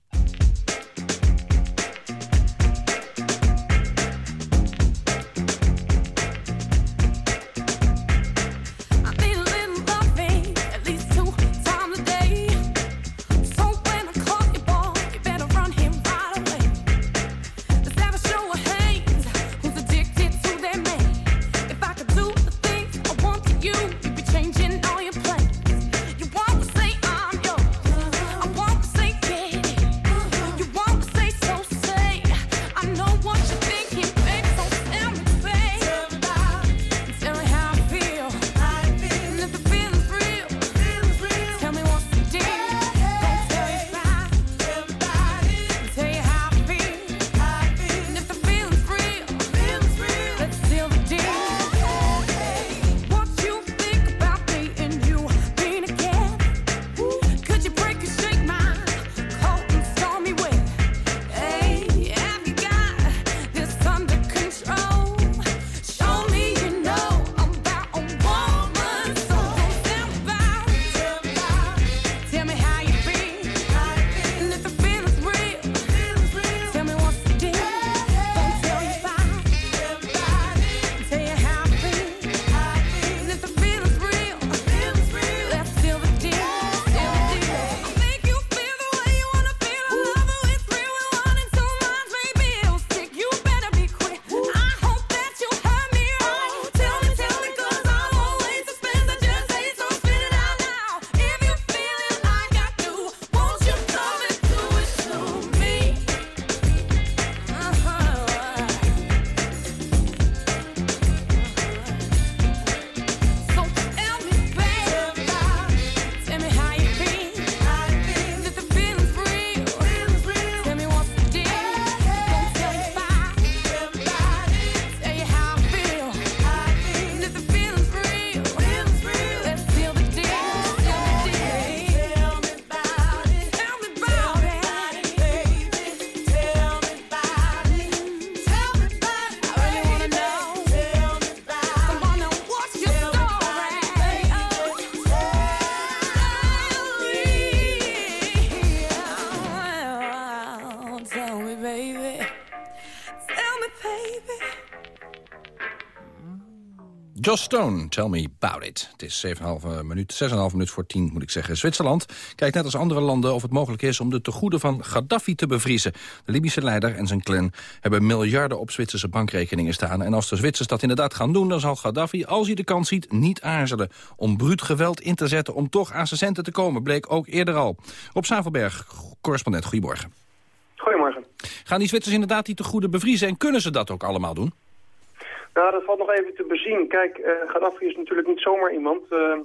Joss Stone, tell me about it. Het is 7,5 minuut, 6,5 minuut voor 10 moet ik zeggen. Zwitserland kijkt net als andere landen of het mogelijk is... om de tegoeden van Gaddafi te bevriezen. De Libische leider en zijn clan hebben miljarden op Zwitserse bankrekeningen staan. En als de Zwitsers dat inderdaad gaan doen... dan zal Gaddafi, als hij de kans ziet, niet aarzelen... om bruut geweld in te zetten om toch aan zijn centen te komen. Bleek ook eerder al. Op Zavelberg, correspondent, goedemorgen. Goedemorgen. Gaan die Zwitsers inderdaad die tegoeden bevriezen... en kunnen ze dat ook allemaal doen? Nou, dat valt nog even te bezien. Kijk, uh, Gaddafi is natuurlijk niet zomaar iemand. Uh,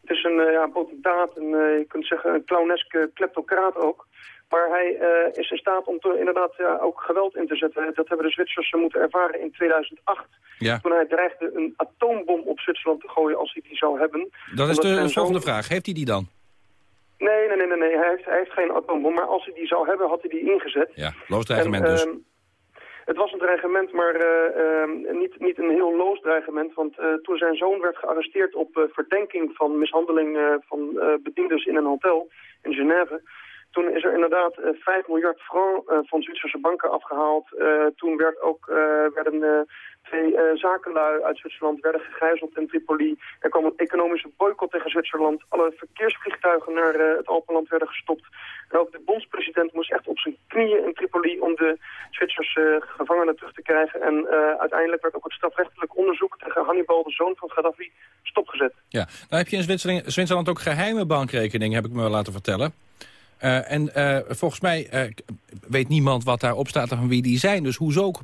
het is een uh, ja, potentaat, en je kunt zeggen een clowneske kleptocraat ook. Maar hij eh, is in staat om te, inderdaad ja, ook geweld in te zetten. Dat hebben de Zwitsers moeten ervaren in 2008. Ja. Toen hij dreigde een atoombom op Zwitserland te gooien als hij die zou hebben. Dat is de volgende vraag. Heeft hij die dan? Nee, nee, nee, nee. Hij, heeft, hij heeft geen atoombom. Maar als hij die zou hebben, had hij die ingezet. Ja, loos dreigement dus. ehm, het was een dreigement, maar eh, ehm, niet, niet een heel loos dreigement. Want eh, toen zijn zoon werd gearresteerd op eh, verdenking van mishandeling van bediendes in een hotel in Genève... Toen is er inderdaad eh, 5 miljard franc eh, van Zwitserse banken afgehaald. Eh, toen werd ook, eh, werden eh, twee eh, zakenlui uit Zwitserland werden gegijzeld in Tripoli. Er kwam een economische boycott tegen Zwitserland. Alle verkeersvliegtuigen naar eh, het Alpenland werden gestopt. En ook de bondspresident moest echt op zijn knieën in Tripoli om de Zwitserse gevangenen terug te krijgen. En eh, uiteindelijk werd ook het strafrechtelijk onderzoek tegen Hannibal, de zoon van Gaddafi, stopgezet. Ja, nou heb je in Zwitserland ook geheime bankrekeningen, heb ik me laten vertellen. Eh, en eh, volgens mij eh, weet niemand wat daarop staat en van wie die zijn. Dus hoezo ook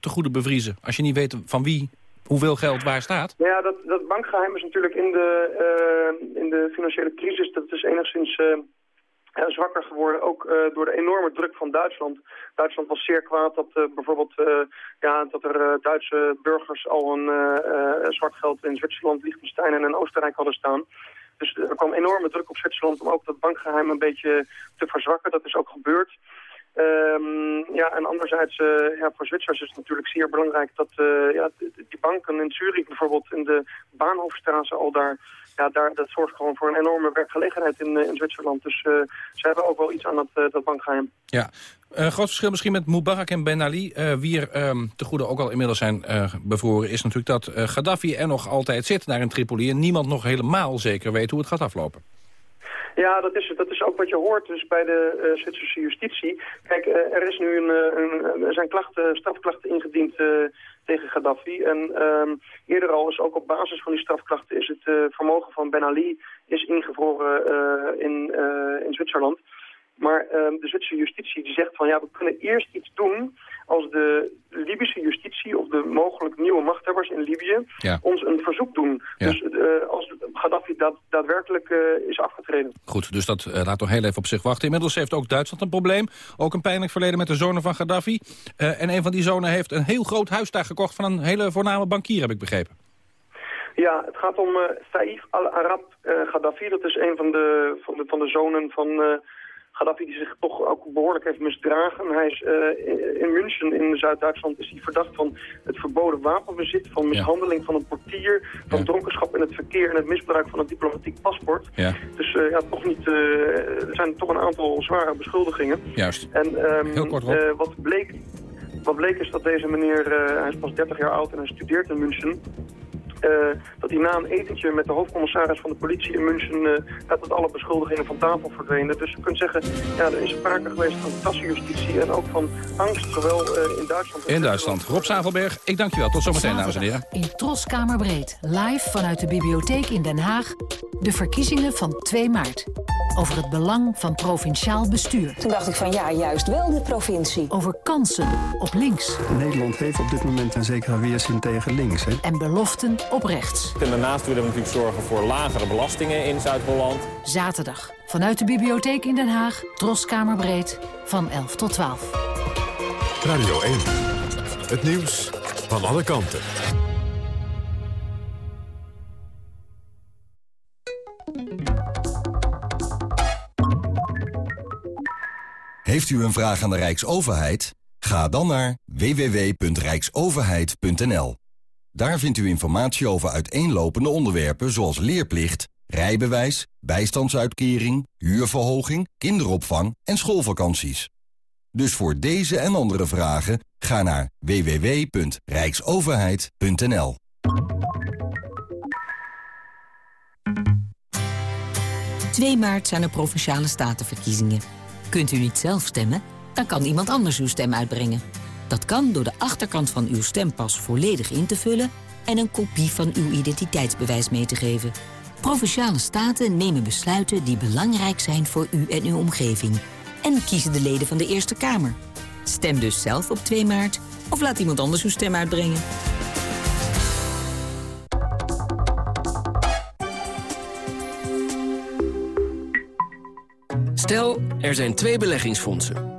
te goede bevriezen? Als je niet weet van wie, hoeveel geld waar staat. Nou ja, dat, dat bankgeheim is natuurlijk in de, in de financiële crisis, dat is enigszins zwakker geworden. Ook door de enorme druk van Duitsland. Duitsland was zeer kwaad dat eh, bijvoorbeeld ja, dat er Duitse burgers al een zwart geld in Zwitserland, Liechtenstein en in Oostenrijk hadden staan. Dus er kwam enorme druk op Zwitserland om ook dat bankgeheim een beetje te verzwakken. Dat is ook gebeurd. Ehm, ja, en anderzijds, eh, ja, voor Zwitsers is het natuurlijk zeer belangrijk dat eh, ja, die banken in Zurich bijvoorbeeld in de Bahnhofstraße al daar, ja, daar, dat zorgt gewoon voor een enorme werkgelegenheid in, eh, in Zwitserland. Dus eh, ze hebben ook wel iets aan dat, eh, dat bankgeheim. Ja, een groot verschil misschien met Mubarak en Ben Ali... wie er ehm, te goede ook al inmiddels zijn bevroren... is natuurlijk dat Gaddafi er nog altijd zit daar in Tripoli... en niemand nog helemaal zeker weet hoe het gaat aflopen. Ja, dat is, dat is ook wat je hoort dus bij de eh, Zwitserse justitie. Kijk, eh, er, is nu een, eh, een, er zijn klachten, strafklachten ingediend tegen Gaddafi. En ehm, eerder al is ook op basis van die strafklachten is het vermogen van Ben Ali is ingevroren in, in Zwitserland. Maar ehm, de Zwitserse justitie die zegt van ja, we kunnen eerst iets doen als de Libische justitie of de mogelijk nieuwe machthebbers in Libië Ja. ons een verzoek doen. Ja. Dus eh, als Gaddafi daad, daadwerkelijk eh, is afgetreden. Goed, dus dat eh, laat nog heel even op zich wachten. Inmiddels heeft ook Duitsland een probleem. Ook een pijnlijk verleden met de zonen van Gaddafi. En een van die zonen heeft een heel groot huis daar gekocht... van een hele voorname bankier, heb ik begrepen. Ja, het gaat om Saif al-Arab Gaddafi. Dat is een van de, van de, van de zonen van Gaddafi die zich toch ook behoorlijk heeft misdragen. Hij is eh, in, München in Zuid-Duitsland is hij verdacht van het verboden wapenbezit, van mishandeling van een portier, van dronkenschap in het verkeer en het misbruik van een diplomatiek paspoort. Ja, Dus eh, ja, toch niet, eh, er zijn toch een aantal zware beschuldigingen. juist. En ehm, Heel kort, wat, bleek, wat bleek is dat deze meneer, hij is pas 30 jaar oud en hij studeert in München. Eh, dat hij na een etentje met de hoofdcommissaris van de politie in München... eh, dat het alle beschuldigingen van tafel verdwenen. Dus je kunt zeggen, ja, er is sprake geweest van tassenjustitie... en ook van angst, zowel eh, in Duitsland... In Duitsland. Rob Zavelberg, ik dank je wel. Tot zometeen, dames en heren. In Troskamerbreed, live vanuit de bibliotheek in Den Haag... de verkiezingen van 2 maart. Over het belang van provinciaal bestuur. Toen dacht ik van ja, juist wel de provincie. Over kansen op links Nederland heeft op dit moment een zekere weerzin tegen links. Hè? en beloften op rechts. En daarnaast willen we natuurlijk zorgen voor lagere belastingen in Zuid-Holland. Zaterdag vanuit de bibliotheek in Den Haag. Troskamerbreed van 11 tot 12. Radio 1. Het nieuws van alle kanten. Heeft u een vraag aan de Rijksoverheid? Ga dan naar www.rijksoverheid.nl. Daar vindt u informatie over uiteenlopende onderwerpen zoals leerplicht, rijbewijs, bijstandsuitkering, huurverhoging, kinderopvang en schoolvakanties. Dus voor deze en andere vragen ga naar www.rijksoverheid.nl. 2 maart zijn er Provinciale Statenverkiezingen. Kunt u niet zelf stemmen? Dan kan iemand anders uw stem uitbrengen. Dat kan door de achterkant van uw stempas volledig in te vullen... en een kopie van uw identiteitsbewijs mee te geven. Provinciale Staten nemen besluiten die belangrijk zijn voor u en uw omgeving. En kiezen de leden van de Eerste Kamer. Stem dus zelf op 2 maart of laat iemand anders uw stem uitbrengen. Stel, er zijn twee beleggingsfondsen.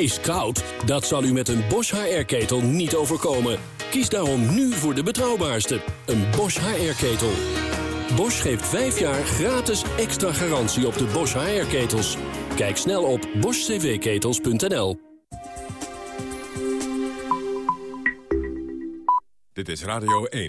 Ijskoud? Dat zal u met een Bosch HR-ketel niet overkomen. Kies daarom nu voor de betrouwbaarste, een Bosch HR-ketel. Bosch geeft 5 jaar gratis extra garantie op de Bosch HR-ketels. Kijk snel op boschcvketels.nl. Dit is Radio 1.